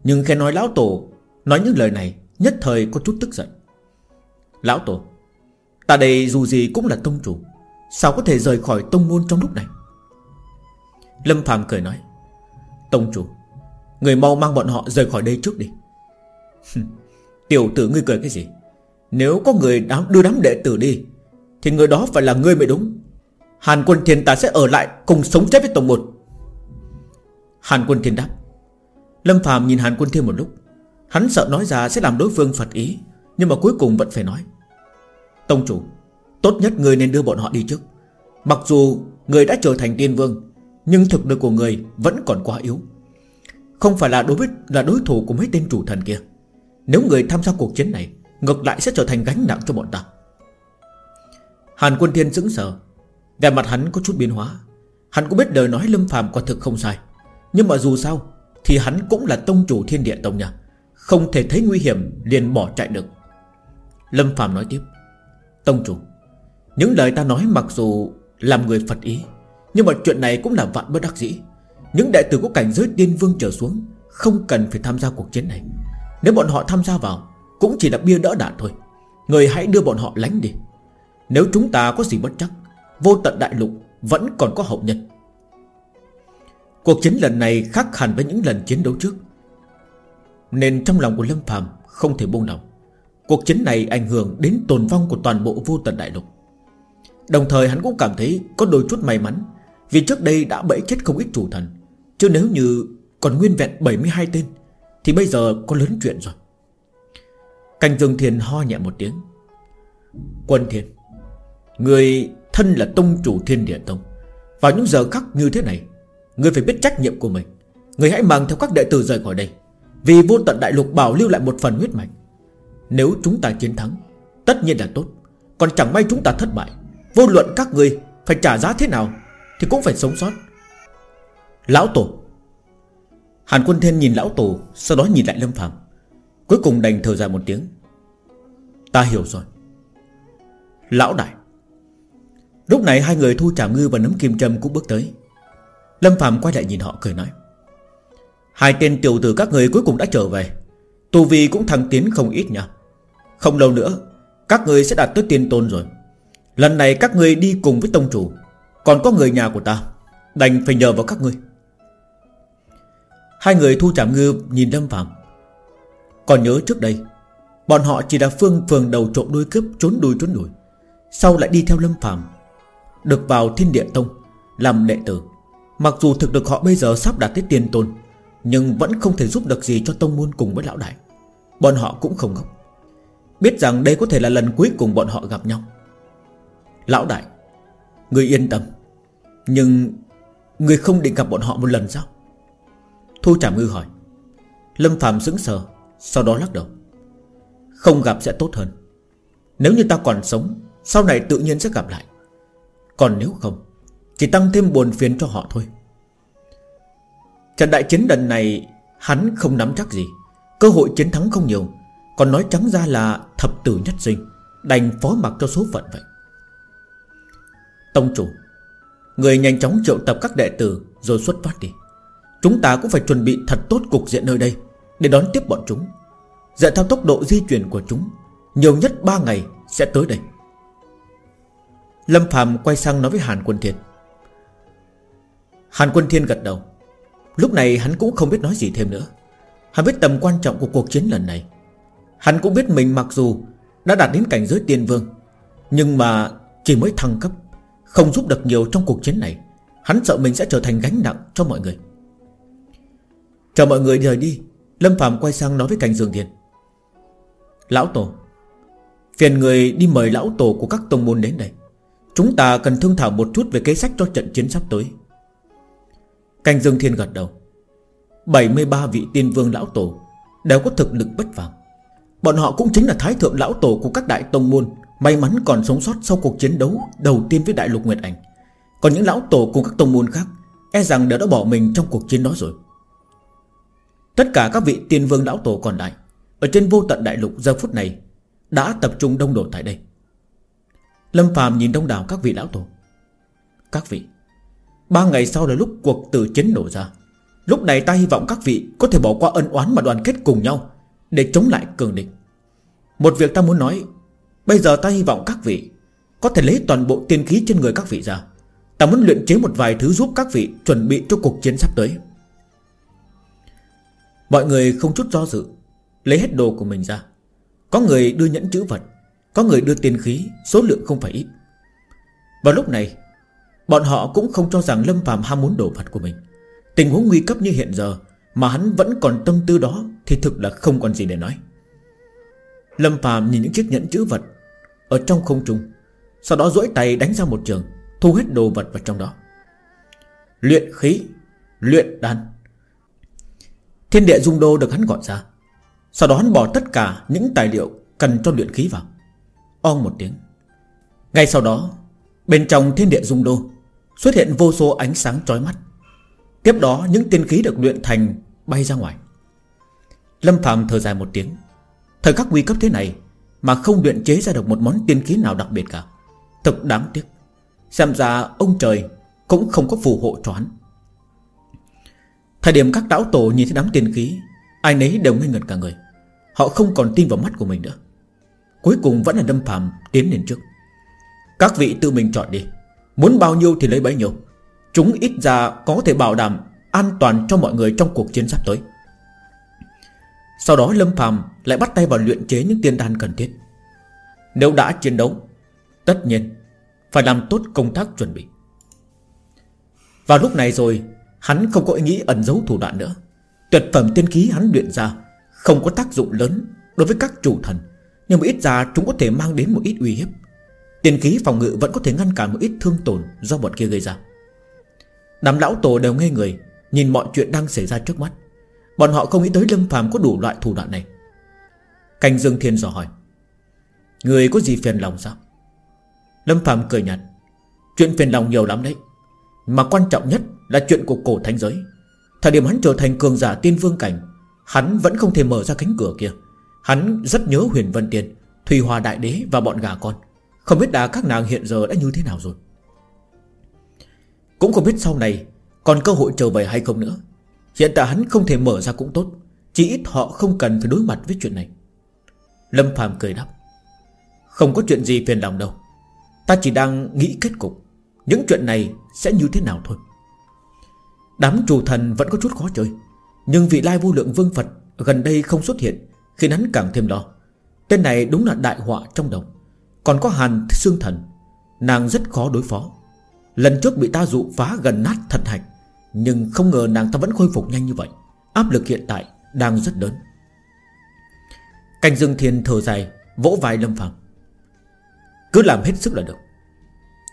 Nhưng khi nói lão tổ Nói những lời này Nhất thời có chút tức giận. Lão tổ, Ta đây dù gì cũng là tông chủ Sao có thể rời khỏi tông môn trong lúc này? Lâm Phạm cười nói Tông chủ Người mau mang bọn họ rời khỏi đây trước đi. Tiểu tử ngươi cười cái gì? Nếu có người đám, đưa đám đệ tử đi Thì người đó phải là ngươi mới đúng. Hàn quân thiên ta sẽ ở lại Cùng sống chết với tổng một Hàn quân thiên đáp Lâm Phạm nhìn Hàn quân thiên một lúc Hắn sợ nói ra sẽ làm đối phương phật ý Nhưng mà cuối cùng vẫn phải nói Tông chủ Tốt nhất người nên đưa bọn họ đi trước. Mặc dù người đã trở thành tiên vương, Nhưng thực lực của người vẫn còn quá yếu. Không phải là đối với, là đối thủ của mấy tên chủ thần kia. Nếu người tham gia cuộc chiến này, Ngược lại sẽ trở thành gánh nặng cho bọn ta. Hàn quân thiên sững sờ. Về mặt hắn có chút biến hóa. Hắn cũng biết lời nói lâm phàm quả thực không sai. Nhưng mà dù sao, Thì hắn cũng là tông chủ thiên địa tông nhà Không thể thấy nguy hiểm liền bỏ chạy được. Lâm phàm nói tiếp. Tông chủ những lời ta nói mặc dù làm người Phật ý, Nhưng mà chuyện này cũng là vạn bất đắc dĩ. Những đại tử có cảnh giới tiên vương trở xuống Không cần phải tham gia cuộc chiến này. Nếu bọn họ tham gia vào, Cũng chỉ là bia đỡ đạn thôi. Người hãy đưa bọn họ lánh đi. Nếu chúng ta có gì bất chắc, Vô tận đại lục vẫn còn có hậu nhân. Cuộc chiến lần này khác hẳn với những lần chiến đấu trước. Nên trong lòng của Lâm Phàm không thể buông lòng. Cuộc chiến này ảnh hưởng đến tồn vong của toàn bộ vô tận đại lục. Đồng thời hắn cũng cảm thấy có đôi chút may mắn, Vì trước đây đã bẫy chết không ít chủ thần. Chứ nếu như còn nguyên vẹn 72 tên, Thì bây giờ có lớn chuyện rồi. Canh Dương Thiên ho nhẹ một tiếng. Quân Thiên, Người thân là tông chủ thiên địa tông. Vào những giờ khắc như thế này, Người phải biết trách nhiệm của mình. Người hãy mang theo các đệ tử rời khỏi đây, Vì vô tận đại lục bảo lưu lại một phần huyết mạch. Nếu chúng ta chiến thắng, Tất nhiên là tốt, Còn chẳng may chúng ta thất bại. Vô luận các người phải trả giá thế nào Thì cũng phải sống sót. Lão Tổ. Hàn Quân Thiên nhìn Lão Tổ, Sau đó nhìn lại Lâm Phạm Cuối cùng đành thở dài một tiếng. Ta hiểu rồi. Lão Đại. Lúc này hai người thu trả ngư và nấm kim châm cũng bước tới. Lâm Phạm quay lại nhìn họ cười nói. Hai tên tiểu tử các người cuối cùng đã trở về. Tù vi cũng thăng tiến không ít nha Không lâu nữa, Các người sẽ đạt tới tiên tôn rồi. Lần này các người đi cùng với tông chủ. Còn có người nhà của ta. Đành phải nhờ vào các ngươi. Hai người thu trảm ngư nhìn Lâm Phạm Còn nhớ trước đây, Bọn họ chỉ là phương phường đầu trộm đuôi cướp Trốn đuôi trốn đuổi. Sau lại đi theo Lâm Phạm Được vào thiên địa tông, Làm đệ tử. Mặc dù thực lực họ bây giờ sắp đạt tới tiền tôn Nhưng vẫn không thể giúp được gì cho tông môn cùng với lão đại. Bọn họ cũng không ngốc. Biết rằng đây có thể là lần cuối cùng bọn họ gặp nhau. Lão đại Người yên tâm. Nhưng Người không định gặp bọn họ một lần sao? Thu Trảm Ngư hỏi. Lâm Phạm sững sờ, Sau đó lắc đầu. Không gặp sẽ tốt hơn. Nếu như ta còn sống, Sau này tự nhiên sẽ gặp lại. Còn nếu không, Chỉ tăng thêm buồn phiền cho họ thôi. Trận đại chiến lần này, Hắn không nắm chắc gì. Cơ hội chiến thắng không nhiều, Còn nói trắng ra là thập tử nhất sinh, Đành phó mặc cho số phận vậy. Tông chủ, Người nhanh chóng triệu tập các đệ tử Rồi xuất phát đi. Chúng ta cũng phải chuẩn bị thật tốt cục diện nơi đây Để đón tiếp bọn chúng. Dựa theo tốc độ di chuyển của chúng, Nhiều nhất 3 ngày sẽ tới đây. Lâm Phạm quay sang nói với Hàn Quân Thiên. Hàn Quân Thiên gật đầu. Lúc này hắn cũng không biết nói gì thêm nữa. Hắn biết tầm quan trọng của cuộc chiến lần này. Hắn cũng biết mình mặc dù Đã đạt đến cảnh giới tiên vương, Nhưng mà chỉ mới thăng cấp. Không giúp được nhiều trong cuộc chiến này, Hắn sợ mình sẽ trở thành gánh nặng cho mọi người. Chờ mọi người rời đi, Lâm Phạm quay sang nói với Cảnh Dương Thiên. Lão Tổ, Phiền người đi mời lão tổ của các tông môn đến đây. Chúng ta cần thương thảo một chút Về kế sách cho trận chiến sắp tới. Cảnh Dương Thiên gật đầu. 73 vị tiên vương lão tổ Đều có thực lực bất phàm. Bọn họ cũng chính là thái thượng lão tổ của các đại tông môn May mắn còn sống sót sau cuộc chiến đấu Đầu tiên với đại lục Nguyệt Ảnh. Còn những lão tổ cùng các tông môn khác E rằng đã đã bỏ mình trong cuộc chiến đó rồi. Tất cả các vị tiên vương lão tổ còn lại, Ở trên vô tận đại lục giờ phút này, Đã tập trung đông đổ tại đây. Lâm phàm nhìn đông đảo các vị lão tổ. Các vị, Ba ngày sau là lúc cuộc tử chiến nổ ra. Lúc này ta hy vọng các vị Có thể bỏ qua ân oán mà đoàn kết cùng nhau Để chống lại cường địch. Một việc ta muốn nói Bây giờ ta hy vọng các vị Có thể lấy toàn bộ tiên khí trên người các vị ra. Ta muốn luyện chế một vài thứ giúp các vị Chuẩn bị cho cuộc chiến sắp tới. Mọi người không chút do dự, Lấy hết đồ của mình ra. Có người đưa nhẫn chữ vật, Có người đưa tiền khí, Số lượng không phải ít. Vào lúc này, Bọn họ cũng không cho rằng Lâm phàm ham muốn đồ vật của mình. Tình huống nguy cấp như hiện giờ Mà hắn vẫn còn tâm tư đó Thì thực là không còn gì để nói. Lâm phàm nhìn những chiếc nhẫn chữ vật ở trong không trung, Sau đó duỗi tay đánh ra một trường, Thu hết đồ vật vào trong đó. Luyện khí, Luyện đan. Thiên địa dung đô được hắn gọi ra. Sau đó hắn bỏ tất cả những tài liệu Cần cho luyện khí vào. Ong một tiếng. Ngay sau đó, Bên trong thiên địa dung đô Xuất hiện vô số ánh sáng chói mắt. Tiếp đó, những tiên khí được luyện thành Bay ra ngoài. Lâm Phạm thở dài một tiếng. Thời khắc nguy cấp thế này mà không luyện chế ra được một món tiên khí nào đặc biệt cả. Thật đáng tiếc. Xem ra ông trời Cũng không có phù hộ cho hắn. Thời điểm các lão tổ nhìn thấy đám tiên khí, Ai nấy đều ngây ngẩn cả người. Họ không còn tin vào mắt của mình nữa. Cuối cùng vẫn là đâm phàm tiến lên trước. Các vị tự mình chọn đi. Muốn bao nhiêu thì lấy bấy nhiêu. Chúng ít ra có thể bảo đảm An toàn cho mọi người trong cuộc chiến sắp tới. Sau đó Lâm Phàm lại bắt tay vào luyện chế những tiên đan cần thiết. Nếu đã chiến đấu, Tất nhiên Phải làm tốt công tác chuẩn bị. Vào lúc này rồi, Hắn không có ý nghĩ ẩn giấu thủ đoạn nữa. Tuyệt phẩm tiên khí hắn luyện ra Không có tác dụng lớn đối với các chủ thần, Nhưng mà ít ra chúng có thể mang đến một ít uy hiếp. Tiên khí phòng ngự vẫn có thể ngăn cản một ít thương tổn Do bọn kia gây ra. Đám lão tổ đều ngây người, Nhìn mọi chuyện đang xảy ra trước mắt. Bọn họ không nghĩ tới Lâm phàm có đủ loại thủ đoạn này. Canh Dương Thiên dò hỏi, Người có gì phiền lòng sao? Lâm phàm cười nhạt, Chuyện phiền lòng nhiều lắm đấy, Mà quan trọng nhất là chuyện của cổ thánh giới. Thời điểm hắn trở thành cường giả tiên vương cảnh, Hắn vẫn không thể mở ra cánh cửa kia. Hắn rất nhớ huyền vân tiền Thùy Hòa Đại Đế và bọn gà con. Không biết đã các nàng hiện giờ đã như thế nào rồi? Cũng không biết sau này Còn cơ hội trở về hay không nữa Hiện tại hắn không thể mở ra cũng tốt, Chỉ ít họ không cần phải đối mặt với chuyện này. Lâm Phàm cười đáp, Không có chuyện gì phiền lòng đâu. Ta chỉ đang nghĩ kết cục. Những chuyện này sẽ như thế nào thôi? Đám chủ thần vẫn có chút khó chơi Nhưng vị lai vô lượng vương Phật Gần đây không xuất hiện, Khiến hắn càng thêm lo. Tên này đúng là đại họa trong đồng Còn có hàn xương thần, Nàng rất khó đối phó. Lần trước bị ta dụ phá gần nát thật hạch. Nhưng không ngờ nàng ta vẫn khôi phục nhanh như vậy. Áp lực hiện tại đang rất lớn. Cảnh dương thiên thở dài, Vỗ vai Lâm Phạm Cứ làm hết sức là được.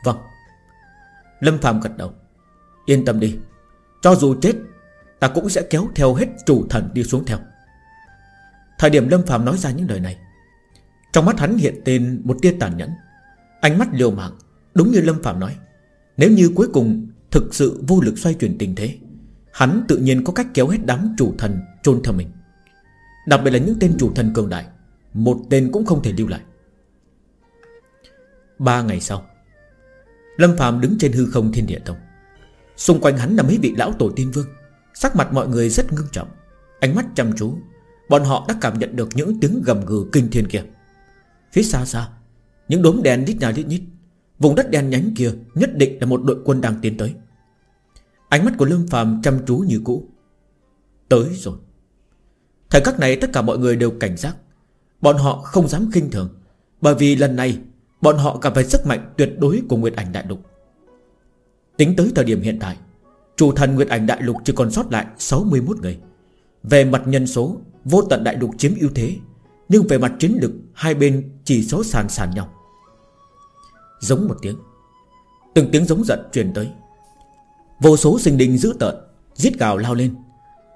Vâng. Lâm Phạm gật đầu. Yên tâm đi. Cho dù chết, Ta cũng sẽ kéo theo hết chủ thần đi xuống theo. Thời điểm Lâm Phạm nói ra những lời này, Trong mắt hắn hiện tên một tia tàn nhẫn. Ánh mắt liều mạng, Đúng như Lâm Phạm nói. Nếu như cuối cùng thực sự vô lực xoay chuyển tình thế. Hắn tự nhiên có cách kéo hết đám chủ thần chôn theo mình. Đặc biệt là những tên chủ thần cường đại, Một tên cũng không thể lưu lại. Ba ngày sau, Lâm Phạm đứng trên hư không thiên địa tông. Xung quanh hắn là mấy vị lão tổ tiên vương, Sắc mặt mọi người rất ngưng trọng, Ánh mắt chăm chú. Bọn họ đã cảm nhận được những tiếng gầm gừ kinh thiên kia. Phía xa xa, Những đốm đèn lít nhà lít nhít, Vùng đất đen nhánh kia nhất định là một đội quân đang tiến tới. Ánh mắt của Lâm Phàm chăm chú như cũ. Tới rồi. Thời khắc này tất cả mọi người đều cảnh giác. Bọn họ không dám kinh thường, Bởi vì lần này, Bọn họ gặp phải sức mạnh tuyệt đối của Nguyệt Ảnh Đại Lục. Tính tới thời điểm hiện tại, Chủ thần Nguyệt Ảnh Đại Lục chỉ còn sót lại 61 người. Về mặt nhân số, Vô tận Đại Lục chiếm ưu thế, Nhưng về mặt chiến lực, Hai bên chỉ số sàn sàn nhau. Giống một tiếng, Từng tiếng giống giận truyền tới. Vô số sinh linh dữ tợn, Giết gào lao lên.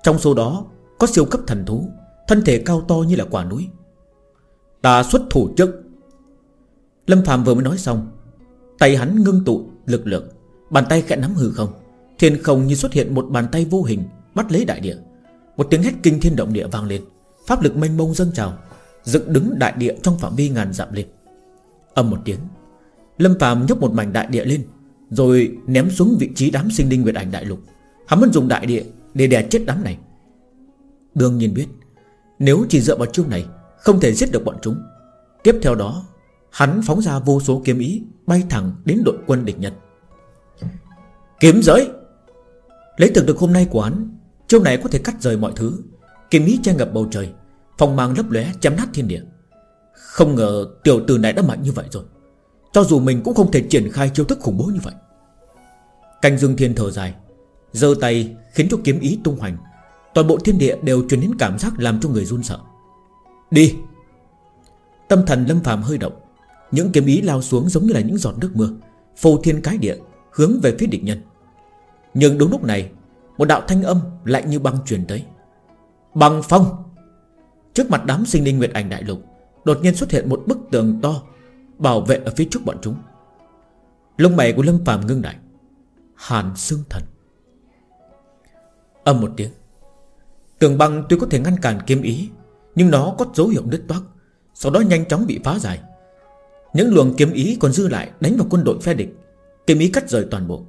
Trong số đó, có siêu cấp thần thú, Thân thể cao to như là quả núi. Ta xuất thủ trước. Lâm Phạm vừa mới nói xong, Tay hắn ngưng tụ lực lượng, Bàn tay khẽ nắm hư không. Thiên không như xuất hiện một bàn tay vô hình, Bắt lấy đại địa. Một tiếng hét kinh thiên động địa vang lên, Pháp lực mênh mông dâng trào, Dựng đứng đại địa trong phạm vi ngàn dặm lên. Âm một tiếng, Lâm Phạm nhấc một mảnh đại địa lên rồi ném xuống vị trí đám sinh linh Nguyệt ảnh đại lục. Hắn muốn dùng đại địa để đè chết đám này. Đương nhiên biết, Nếu chỉ dựa vào chiêu này, Không thể giết được bọn chúng. Tiếp theo đó, Hắn phóng ra vô số kiếm ý, Bay thẳng đến đội quân địch nhật. Kiếm giới! Lấy thực được hôm nay của hắn, Chiêu này có thể cắt rời mọi thứ. Kiếm ý che ngập bầu trời, Phong mang lấp lóe, chém nát thiên địa. Không ngờ tiểu tử này đã mạnh như vậy rồi. Cho dù mình cũng không thể triển khai chiêu thức khủng bố như vậy. Canh dương thiên thở dài, giơ tay khiến cho kiếm ý tung hoành. Toàn bộ thiên địa đều truyền đến cảm giác làm cho người run sợ. Đi! Tâm thần lâm phàm hơi động, Những kiếm ý lao xuống giống như là những giọt nước mưa, Phô thiên cái địa, Hướng về phía địch nhân. Nhưng đúng lúc này, Một đạo thanh âm lạnh như băng truyền tới. Bằng phong! Trước mặt đám sinh linh Nguyệt Ảnh Đại Lục, Đột nhiên xuất hiện một bức tường to Bảo vệ ở phía trước bọn chúng. Lông mày của Lâm phàm ngưng lại, Hàn xương thần. Âm một tiếng, Tường băng tuy có thể ngăn cản kiếm ý, Nhưng nó có dấu hiệu đứt toác Sau đó nhanh chóng bị phá giải. Những luồng kiếm ý còn dư lại Đánh vào quân đội phe địch, Kiếm ý cắt rời toàn bộ.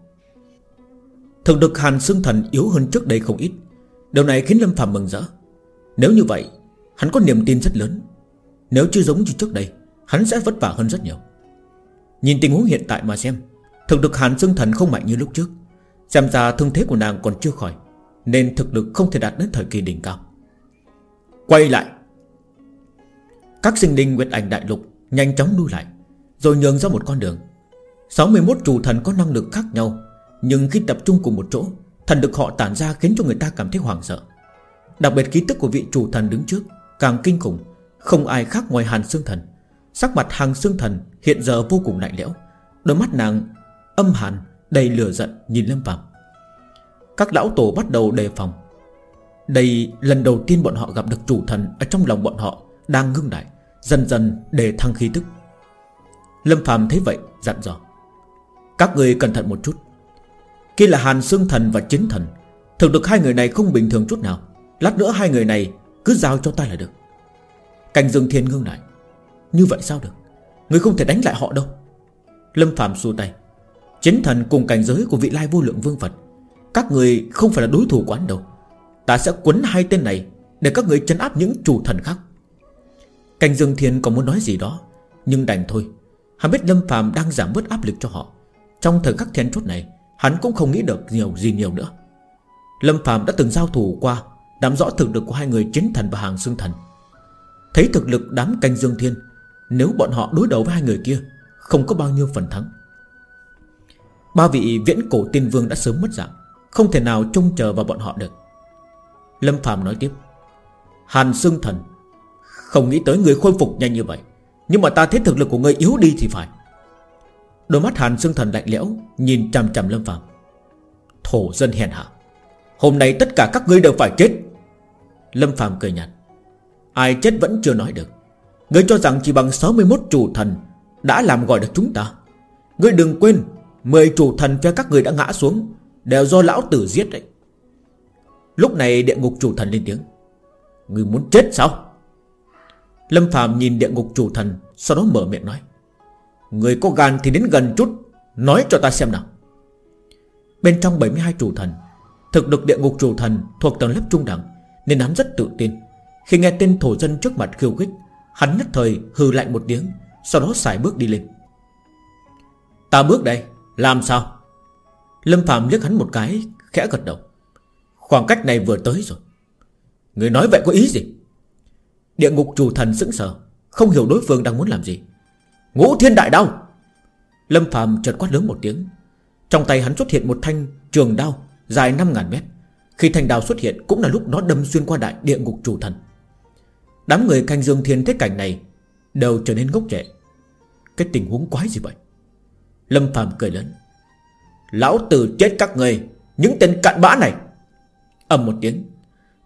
Thực lực Hàn xương Thần yếu hơn trước đây không ít, Điều này khiến Lâm Phạm mừng rỡ. Nếu như vậy, Hắn có niềm tin rất lớn. Nếu chưa giống như trước đây Hắn sẽ vất vả hơn rất nhiều. Nhìn tình huống hiện tại mà xem, Thực lực Hàn Dương Thần không mạnh như lúc trước. Xem ra thương thế của nàng còn chưa khỏi, Nên thực lực không thể đạt đến thời kỳ đỉnh cao. Quay lại, Các sinh linh Nguyệt Ảnh Đại Lục Nhanh chóng lui lại, Rồi nhường ra một con đường. 61 chủ thần có năng lực khác nhau, Nhưng khi tập trung cùng một chỗ, Thần lực họ tản ra khiến cho người ta cảm thấy hoảng sợ. Đặc biệt ký tức của vị chủ thần đứng trước Càng kinh khủng, Không ai khác ngoài Hàn Sương Thần. Sắc mặt Hàng xương Thần hiện giờ vô cùng lạnh lẽo. Đôi mắt nàng âm hàn, Đầy lửa giận nhìn Lâm Phạm Các lão tổ bắt đầu đề phòng. Đây lần đầu tiên bọn họ gặp được chủ thần Ở trong lòng bọn họ Đang ngưng đại Dần dần để thăng khí tức. Lâm Phạm thấy vậy, dặn dò. Các người cẩn thận một chút. Khi là Hàn Sương Thần và Chiến Thần, Thực lực hai người này không bình thường chút nào. Lát nữa hai người này cứ giao cho ta là được. Cảnh Dương Thiên ngưng lại. Như vậy sao được? Người không thể đánh lại họ đâu. Lâm Phạm xua tay. Chiến thần cùng cảnh giới của vị lai vô lượng vương Phật, Các người không phải là đối thủ quán đâu Ta sẽ quấn hai tên này Để các người chấn áp những chủ thần khác. Cảnh Dương Thiên còn muốn nói gì đó, Nhưng đành thôi. Hắn biết Lâm Phạm đang giảm bớt áp lực cho họ. Trong thời khắc then chốt này, Hắn cũng không nghĩ được nhiều gì nhiều nữa. Lâm Phạm đã từng giao thủ qua đảm rõ thực lực của hai người chiến thần và hàng xương thần. Thấy thực lực đám canh dương thiên nếu bọn họ đối đầu với hai người kia, Không có bao nhiêu phần thắng. Ba vị viễn cổ tiên vương đã sớm mất dạng, Không thể nào trông chờ vào bọn họ được. Lâm Phạm nói tiếp, Hàn xương thần, Không nghĩ tới người khôi phục nhanh như vậy, Nhưng mà ta thấy thực lực của ngươi yếu đi thì phải. Đôi mắt Hàn Sương Thần lạnh lẽo, Nhìn chằm chằm Lâm Phạm Thổ dân hèn hạ, Hôm nay tất cả các ngươi đều phải chết. Lâm Phạm cười nhạt, Ai chết vẫn chưa nói được. Ngươi cho rằng chỉ bằng 61 chủ thần Đã làm gọi được chúng ta. Ngươi đừng quên, Mười chủ thần phe các người đã ngã xuống, Đều do lão tử giết đấy. Lúc này địa ngục chủ thần lên tiếng. Ngươi muốn chết sao? Lâm Phạm nhìn địa ngục chủ thần, Sau đó mở miệng nói. Người có gan thì đến gần chút, Nói cho ta xem nào. Bên trong 72 chủ thần, Thực lực địa ngục chủ thần thuộc tầng lớp trung đẳng, Nên hắn rất tự tin. Khi nghe tên thổ dân trước mặt khiêu khích Hắn nhất thời hư lạnh một tiếng, Sau đó xài bước đi lên. Ta bước đây, Làm sao? Lâm Phạm liếc hắn một cái, Khẽ gật đầu. Khoảng cách này vừa tới rồi. Người nói vậy có ý gì? Địa ngục chủ thần sững sờ, Không hiểu đối phương đang muốn làm gì. Ngũ thiên đại đao! Lâm Phạm chợt quát lớn một tiếng. Trong tay hắn xuất hiện một thanh trường đao, Dài 5.000 mét. Khi thanh đao xuất hiện, cũng là lúc nó đâm xuyên qua đại địa ngục chủ thần. Đám người canh dương thiên thế cảnh này, Đều trở nên ngốc trẻ Cái tình huống quái gì vậy? Lâm Phàm cười lớn. Lão tử chết các người, Những tên cặn bã này. Ầm một tiếng,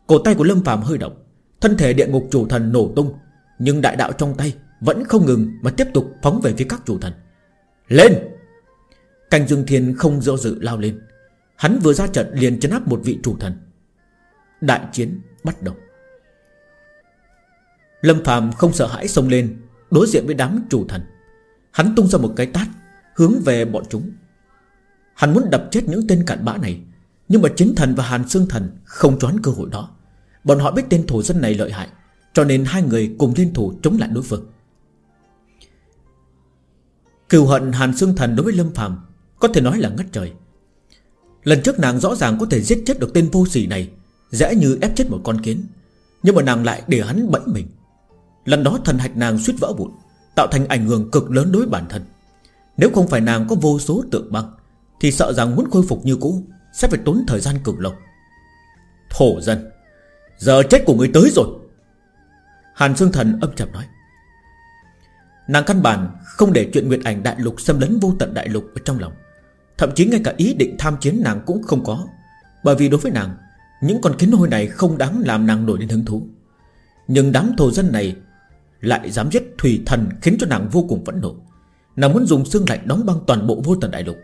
Cổ tay của Lâm Phàm hơi động, Thân thể địa ngục chủ thần nổ tung, Nhưng đại đạo trong tay vẫn không ngừng Mà tiếp tục phóng về phía các chủ thần. Lên! Canh Dương Thiên không do dự lao lên. Hắn vừa ra trận liền chấn áp một vị chủ thần. Đại chiến bắt đầu. Lâm Phạm không sợ hãi xông lên, Đối diện với đám chủ thần. Hắn tung ra một cái tát, Hướng về bọn chúng. Hắn muốn đập chết những tên cặn bã này, Nhưng mà chiến thần và hàn xương thần Không choán cơ hội đó. Bọn họ biết tên thổ dân này lợi hại, Cho nên hai người cùng liên thủ chống lại đối phương. Cừu hận hàn xương thần đối với Lâm Phạm Có thể nói là ngất trời. Lần trước nàng rõ ràng có thể giết chết được tên vô sỉ này, Dễ như ép chết một con kiến, Nhưng mà nàng lại để hắn bẫy mình. Lần đó thần hạch nàng suýt vỡ vụn, Tạo thành ảnh hưởng cực lớn đối bản thân. Nếu không phải nàng có vô số tượng băng, Thì sợ rằng muốn khôi phục như cũ Sẽ phải tốn thời gian cực lâu. Thổ dân, Giờ chết của người tới rồi. Hàn Sương Thần âm chậm nói. Nàng căn bản không để chuyện Nguyệt Ảnh Đại Lục xâm lấn vô tận Đại Lục ở trong lòng. Thậm chí ngay cả ý định tham chiến nàng cũng không có, Bởi vì đối với nàng, Những con kiến hôi này không đáng làm nàng nổi lên hứng thú. Nhưng đám thổ dân này lại dám giết thủy thần Khiến cho nàng vô cùng phẫn nộ. Nàng muốn dùng xương lạnh đóng băng toàn bộ vô tận đại lục,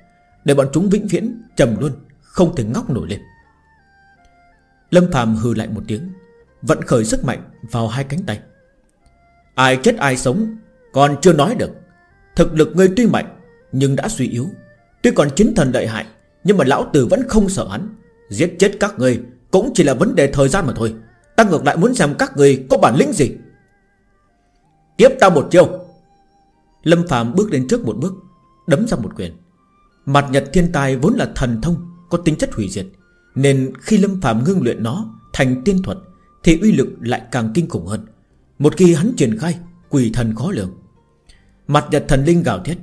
Để bọn chúng vĩnh viễn trầm luôn Không thể ngóc nổi lên. Lâm Phạm hừ lại một tiếng, Vận khởi sức mạnh vào hai cánh tay. Ai chết ai sống Còn chưa nói được. Thực lực ngươi tuy mạnh, Nhưng đã suy yếu. Tuy còn chính thần đại hại, Nhưng mà lão tử vẫn không sợ hắn. Giết chết các ngươi Cũng chỉ là vấn đề thời gian mà thôi. Ta ngược lại muốn xem các ngươi có bản lĩnh gì. Tiếp ta một chiêu. Lâm Phạm bước đến trước một bước, Đấm ra một quyền. Mặt nhật thiên tài vốn là thần thông, Có tính chất hủy diệt, Nên khi Lâm Phạm ngưng luyện nó Thành tiên thuật Thì uy lực lại càng kinh khủng hơn. Một khi hắn triển khai, Quỷ thần khó lường. Mặt nhật thần linh gào thét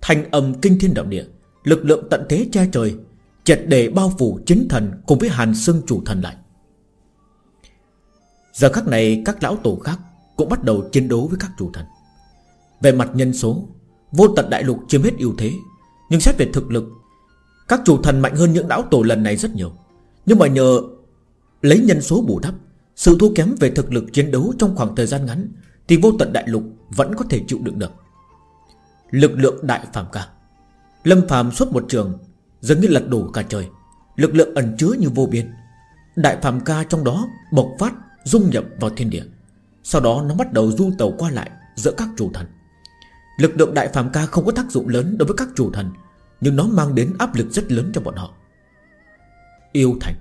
Thành âm kinh thiên động địa, Lực lượng tận thế che trời Chật để bao phủ chính thần Cùng với hàn xương chủ thần lại. Giờ khắc này các lão tổ khác cũng bắt đầu chiến đấu với các chủ thần. Về mặt nhân số, Vô tận đại lục chiếm hết ưu thế, Nhưng xét về thực lực, Các chủ thần mạnh hơn những lão tổ lần này rất nhiều. Nhưng mà nhờ Lấy nhân số bù đắp, Sự thua kém về thực lực chiến đấu trong khoảng thời gian ngắn Thì vô tận đại lục vẫn có thể chịu đựng được. Lực lượng đại phàm ca. Lâm phàm xuất một trường Dường như lật đổ cả trời. Lực lượng ẩn chứa như vô biên. Đại phàm ca trong đó bộc phát, Dung nhập vào thiên địa. Sau đó nó bắt đầu du tàu qua lại Giữa các chủ thần. Lực lượng đại phàm ca không có tác dụng lớn đối với các chủ thần, Nhưng nó mang đến áp lực rất lớn cho bọn họ. Yêu thành.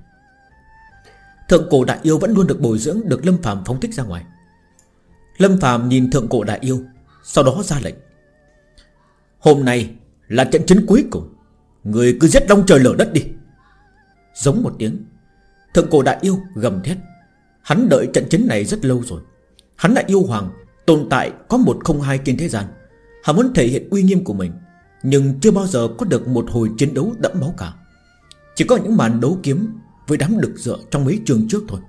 Thượng cổ đại yêu vẫn luôn được bồi dưỡng, Được Lâm phàm phóng thích ra ngoài. Lâm phàm nhìn thượng cổ đại yêu, Sau đó ra lệnh. Hôm nay là trận chiến cuối cùng, Người cứ giết đông trời lở đất đi. Giống một tiếng, Thượng cổ đại yêu gầm thét. Hắn đợi trận chiến này rất lâu rồi. Hắn là yêu hoàng, Tồn tại có một không hai trên thế gian. Hắn muốn thể hiện uy nghiêm của mình, Nhưng chưa bao giờ có được một hồi chiến đấu đẫm máu cả. Chỉ có những màn đấu kiếm Với đám đực dựa trong mấy trường trước thôi.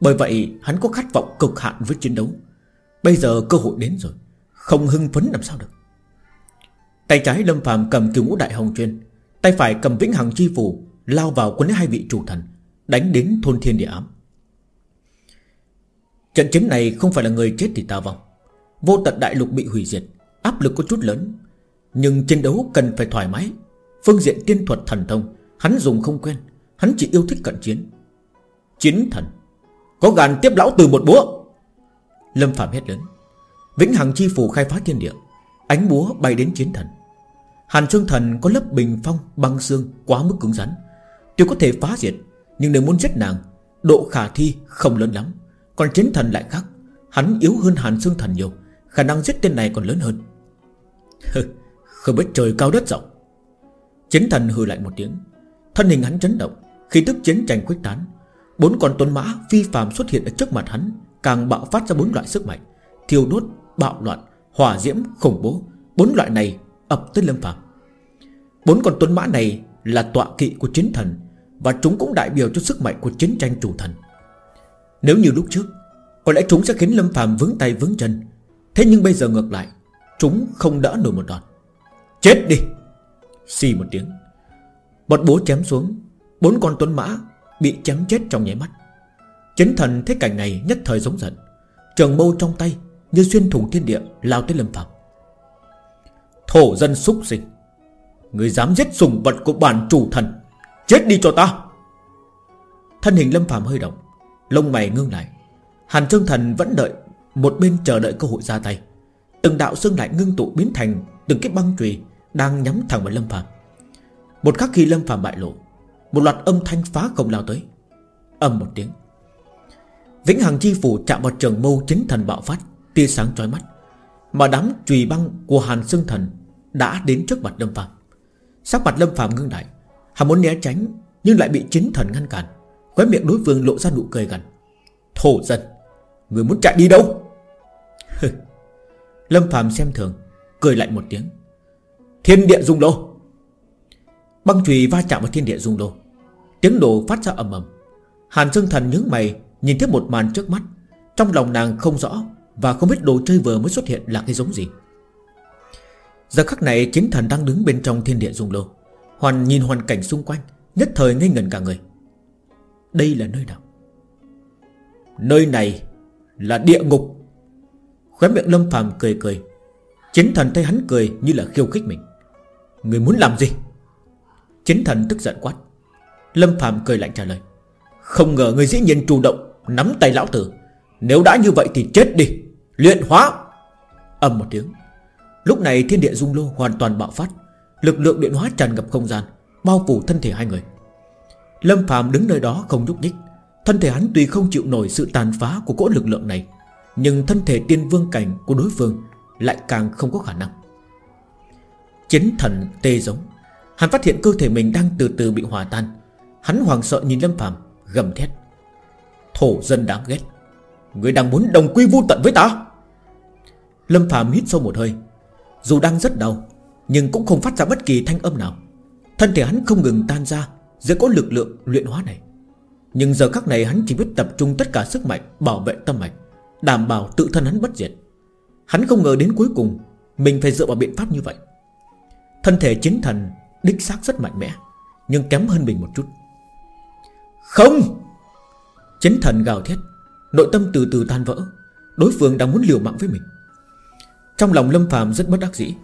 Bởi vậy, hắn có khát vọng cực hạn với chiến đấu. Bây giờ cơ hội đến rồi, Không hưng phấn làm sao được. Tay trái Lâm Phạm cầm kiều ngũ đại hồng chuyên, Tay phải cầm vĩnh hằng chi phủ, Lao vào quấn hai vị chủ thần, Đánh đến thôn thiên địa ám. Trận chiến này không phải là người chết thì ta vong. Vô tận đại lục bị hủy diệt, Áp lực có chút lớn. Nhưng chiến đấu cần phải thoải mái. Phương diện tiên thuật thần thông, Hắn dùng không quen. Hắn chỉ yêu thích cận chiến. Chiến thần. Có gàn tiếp lão từ một búa. Lâm Phạm hét lớn. Vĩnh Hằng chi phủ khai phá thiên địa. Ánh búa bay đến chiến thần. Hàn Trương Thần có lớp bình phong, băng xương quá mức cứng rắn. Tuy có thể phá diệt, Nhưng nếu muốn giết nàng, Độ khả thi không lớn lắm. Còn chiến thần lại khác. Hắn yếu hơn Hàn xương Thần nhiều Khả năng giết tên này còn lớn hơn. Không biết trời cao đất rộng. Chiến thần hừ lại một tiếng. Thân hình hắn chấn động Khi tức chiến tranh khuếch tán Bốn con tuấn mã phi phàm xuất hiện ở trước mặt hắn Càng bạo phát ra bốn loại sức mạnh Thiêu đốt, bạo loạn, hỏa diễm, khủng bố. Bốn loại này ập tới lâm phàm. Bốn con tuấn mã này là tọa kỵ của chiến thần Và chúng cũng đại biểu cho sức mạnh của chiến tranh chủ thần. Nếu như lúc trước, Có lẽ chúng sẽ khiến lâm phàm vướng tay vướng chân. Thế nhưng bây giờ ngược lại, Chúng không đỡ nổi một đòn. Chết đi! Xì một tiếng. Bọt bố chém xuống, Bốn con tuấn mã bị chém chết trong nháy mắt. Chấn thần thấy cảnh này nhất thời giống giận. Trường mâu trong tay Như xuyên thủng thiên địa lao tới lâm phạm Thổ dân xúc sinh, Người dám giết sùng vật của bản chủ thần, Chết đi cho ta! Thân hình lâm phàm hơi động Lông mày ngưng lại. Hàn Trương Thần vẫn đợi Một bên chờ đợi cơ hội ra tay. Từng đạo xương lại ngưng tụ biến thành Từng cái băng chùy Đang nhắm thẳng vào lâm phạm. Một khắc khi lâm phạm bại lộ Một loạt âm thanh phá không lao tới. Âm một tiếng. Vĩnh Hằng Chi Phủ chạm vào trường mâu chính thần bạo phát Tia sáng chói mắt. Mà đám chùy băng của Hàn Sương Thần Đã đến trước mặt Lâm Phạm Sắc mặt Lâm Phạm ngưng lại, Hắn muốn né tránh Nhưng lại bị chính thần ngăn cản. Khóe miệng đối phương lộ ra nụ cười gần Thổ dân, Người muốn chạy đi đâu? Lâm Phạm xem thường, Cười lại một tiếng. Thiên địa dung lô. Băng chùy va chạm vào thiên địa dung lô. Tiếng đổ phát ra ầm ầm. Hàn Dương Thần nhướng mày, Nhìn thấy một màn trước mắt. Trong lòng nàng không rõ Và không biết đồ chơi vừa mới xuất hiện là cái giống gì. Giờ khắc này chiến thần đang đứng bên trong thiên địa dung lô. Hoàn nhìn hoàn cảnh xung quanh, Nhất thời ngây ngẩn cả người. Đây là nơi nào? Nơi này là địa ngục. Khóe miệng lâm phàm cười cười, Chiến thần thấy hắn cười như là khiêu khích mình. Người muốn làm gì? Chiến thần tức giận quát. Lâm phàm cười lạnh trả lời, Không ngờ người dĩ nhiên chủ động Nắm tay lão tử. Nếu đã như vậy thì chết đi, Luyện hóa. Âm một tiếng, Lúc này thiên địa dung lô hoàn toàn bạo phát. Lực lượng điện hóa tràn ngập không gian, Bao phủ thân thể hai người. Lâm Phạm đứng nơi đó không nhúc nhích. Thân thể hắn tuy không chịu nổi sự tàn phá của cỗ lực lượng này, Nhưng thân thể tiên vương cảnh của đối phương Lại càng không có khả năng. Chiến thần tê giống. Hắn phát hiện cơ thể mình đang từ từ bị hòa tan. Hắn hoàng sợ nhìn Lâm Phạm Gầm thét. Thổ dân đáng ghét. Người đang muốn đồng quy vu tận với ta. Lâm Phạm hít sâu một hơi. Dù đang rất đau, Nhưng cũng không phát ra bất kỳ thanh âm nào. Thân thể hắn không ngừng tan ra Giữa có lực lượng luyện hóa này. Nhưng giờ khắc này hắn chỉ biết tập trung tất cả sức mạnh, Bảo vệ tâm mạch, Đảm bảo tự thân hắn bất diệt. Hắn không ngờ đến cuối cùng, Mình phải dựa vào biện pháp như vậy. Thân thể chiến thần, đích xác rất mạnh mẽ, Nhưng kém hơn mình một chút. Không! Chiến thần gào thét, Nội tâm từ từ tan vỡ, Đối phương đang muốn liều mạng với mình. Trong lòng Lâm phàm rất bất đắc dĩ.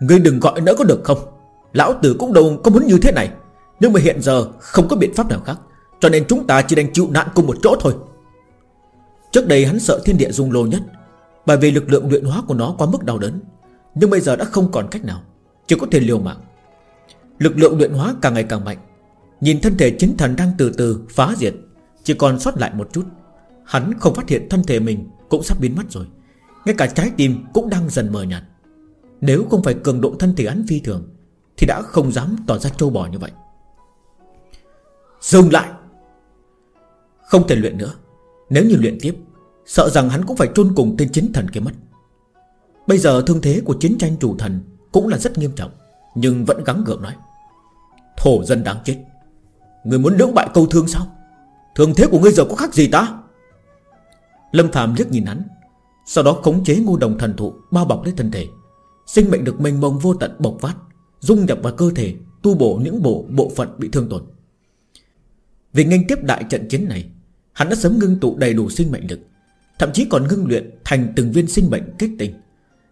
Ngươi đừng gọi nữa có được không? Lão tử cũng đâu có muốn như thế này. Nhưng mà hiện giờ không có biện pháp nào khác, Cho nên chúng ta chỉ đành chịu nạn cùng một chỗ thôi. Trước đây hắn sợ thiên địa dung lô nhất, Bởi vì lực lượng luyện hóa của nó quá mức đau đớn. Nhưng bây giờ đã không còn cách nào, Chỉ có thể liều mạng. Lực lượng luyện hóa càng ngày càng mạnh, Nhìn thân thể chính thần đang từ từ phá diệt, Chỉ còn sót lại một chút. Hắn không phát hiện thân thể mình Cũng sắp biến mất rồi, Ngay cả trái tim cũng đang dần mờ nhạt. Nếu không phải cường độ thân thể hắn phi thường thì đã không dám tỏ ra trâu bò như vậy. Dừng lại. Không thể luyện nữa. Nếu như luyện tiếp, Sợ rằng hắn cũng phải trôn cùng tên chiến thần kia mất. Bây giờ thương thế của chiến tranh chủ thần Cũng là rất nghiêm trọng, Nhưng vẫn gắng gượng nói. Thổ dân đáng chết. Người muốn lưỡng bại câu thương sao? Thương thế của ngươi giờ có khác gì ta? Lâm Phạm liếc nhìn hắn, Sau đó khống chế ngô đồng thần thụ Bao bọc lấy thân thể, Sinh mệnh được mênh mông vô tận bộc phát. Dung nhập vào cơ thể, Tu bổ những bộ bộ phận bị thương tổn. Vì nghênh tiếp đại trận chiến này, Hắn đã sớm ngưng tụ đầy đủ sinh mệnh lực, Thậm chí còn ngưng luyện thành từng viên sinh mệnh kết tinh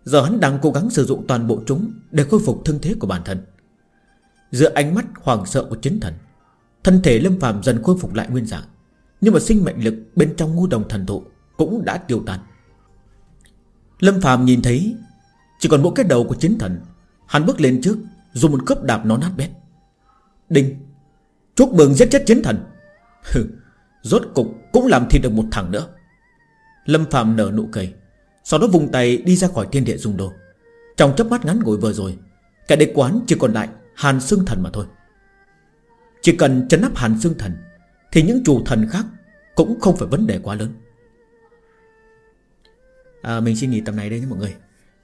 Giờ hắn đang cố gắng sử dụng toàn bộ chúng Để khôi phục thương thế của bản thân. Giữa ánh mắt hoàng sợ của chính thần, Thân thể Lâm phàm dần khôi phục lại nguyên dạng, Nhưng mà sinh mệnh lực bên trong ngu đồng thần thụ Cũng đã tiêu tan. Lâm phàm nhìn thấy, Chỉ còn mỗi cái đầu của chính thần, Hắn bước lên trước Dùng một cướp đạp nó nát bét. Đinh. Chúc mừng giết chết chiến thần. Rốt cục cũng làm thịt được một thằng nữa. Lâm phàm nở nụ cười Sau đó vùng tay đi ra khỏi thiên địa dung đồ. Trong chớp mắt ngắn ngủi vừa rồi Cả đế quán chỉ còn lại Hàn xương thần mà thôi. Chỉ cần chấn áp hàn xương thần Thì những chủ thần khác Cũng không phải vấn đề quá lớn. À, Mình xin nghỉ tập này đây nhé mọi người.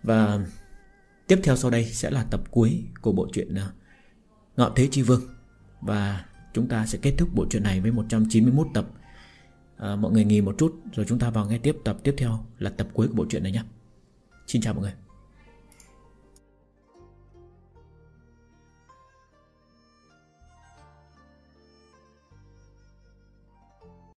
Và tiếp theo sau đây sẽ là tập cuối Của bộ truyện à, Ngạo Thế Chi Vương. Và chúng ta sẽ kết thúc bộ truyện này với 191 tập. À, Mọi người nghỉ một chút Rồi chúng ta vào nghe tiếp tập tiếp theo Là tập cuối của bộ truyện này nhé. Xin chào mọi người.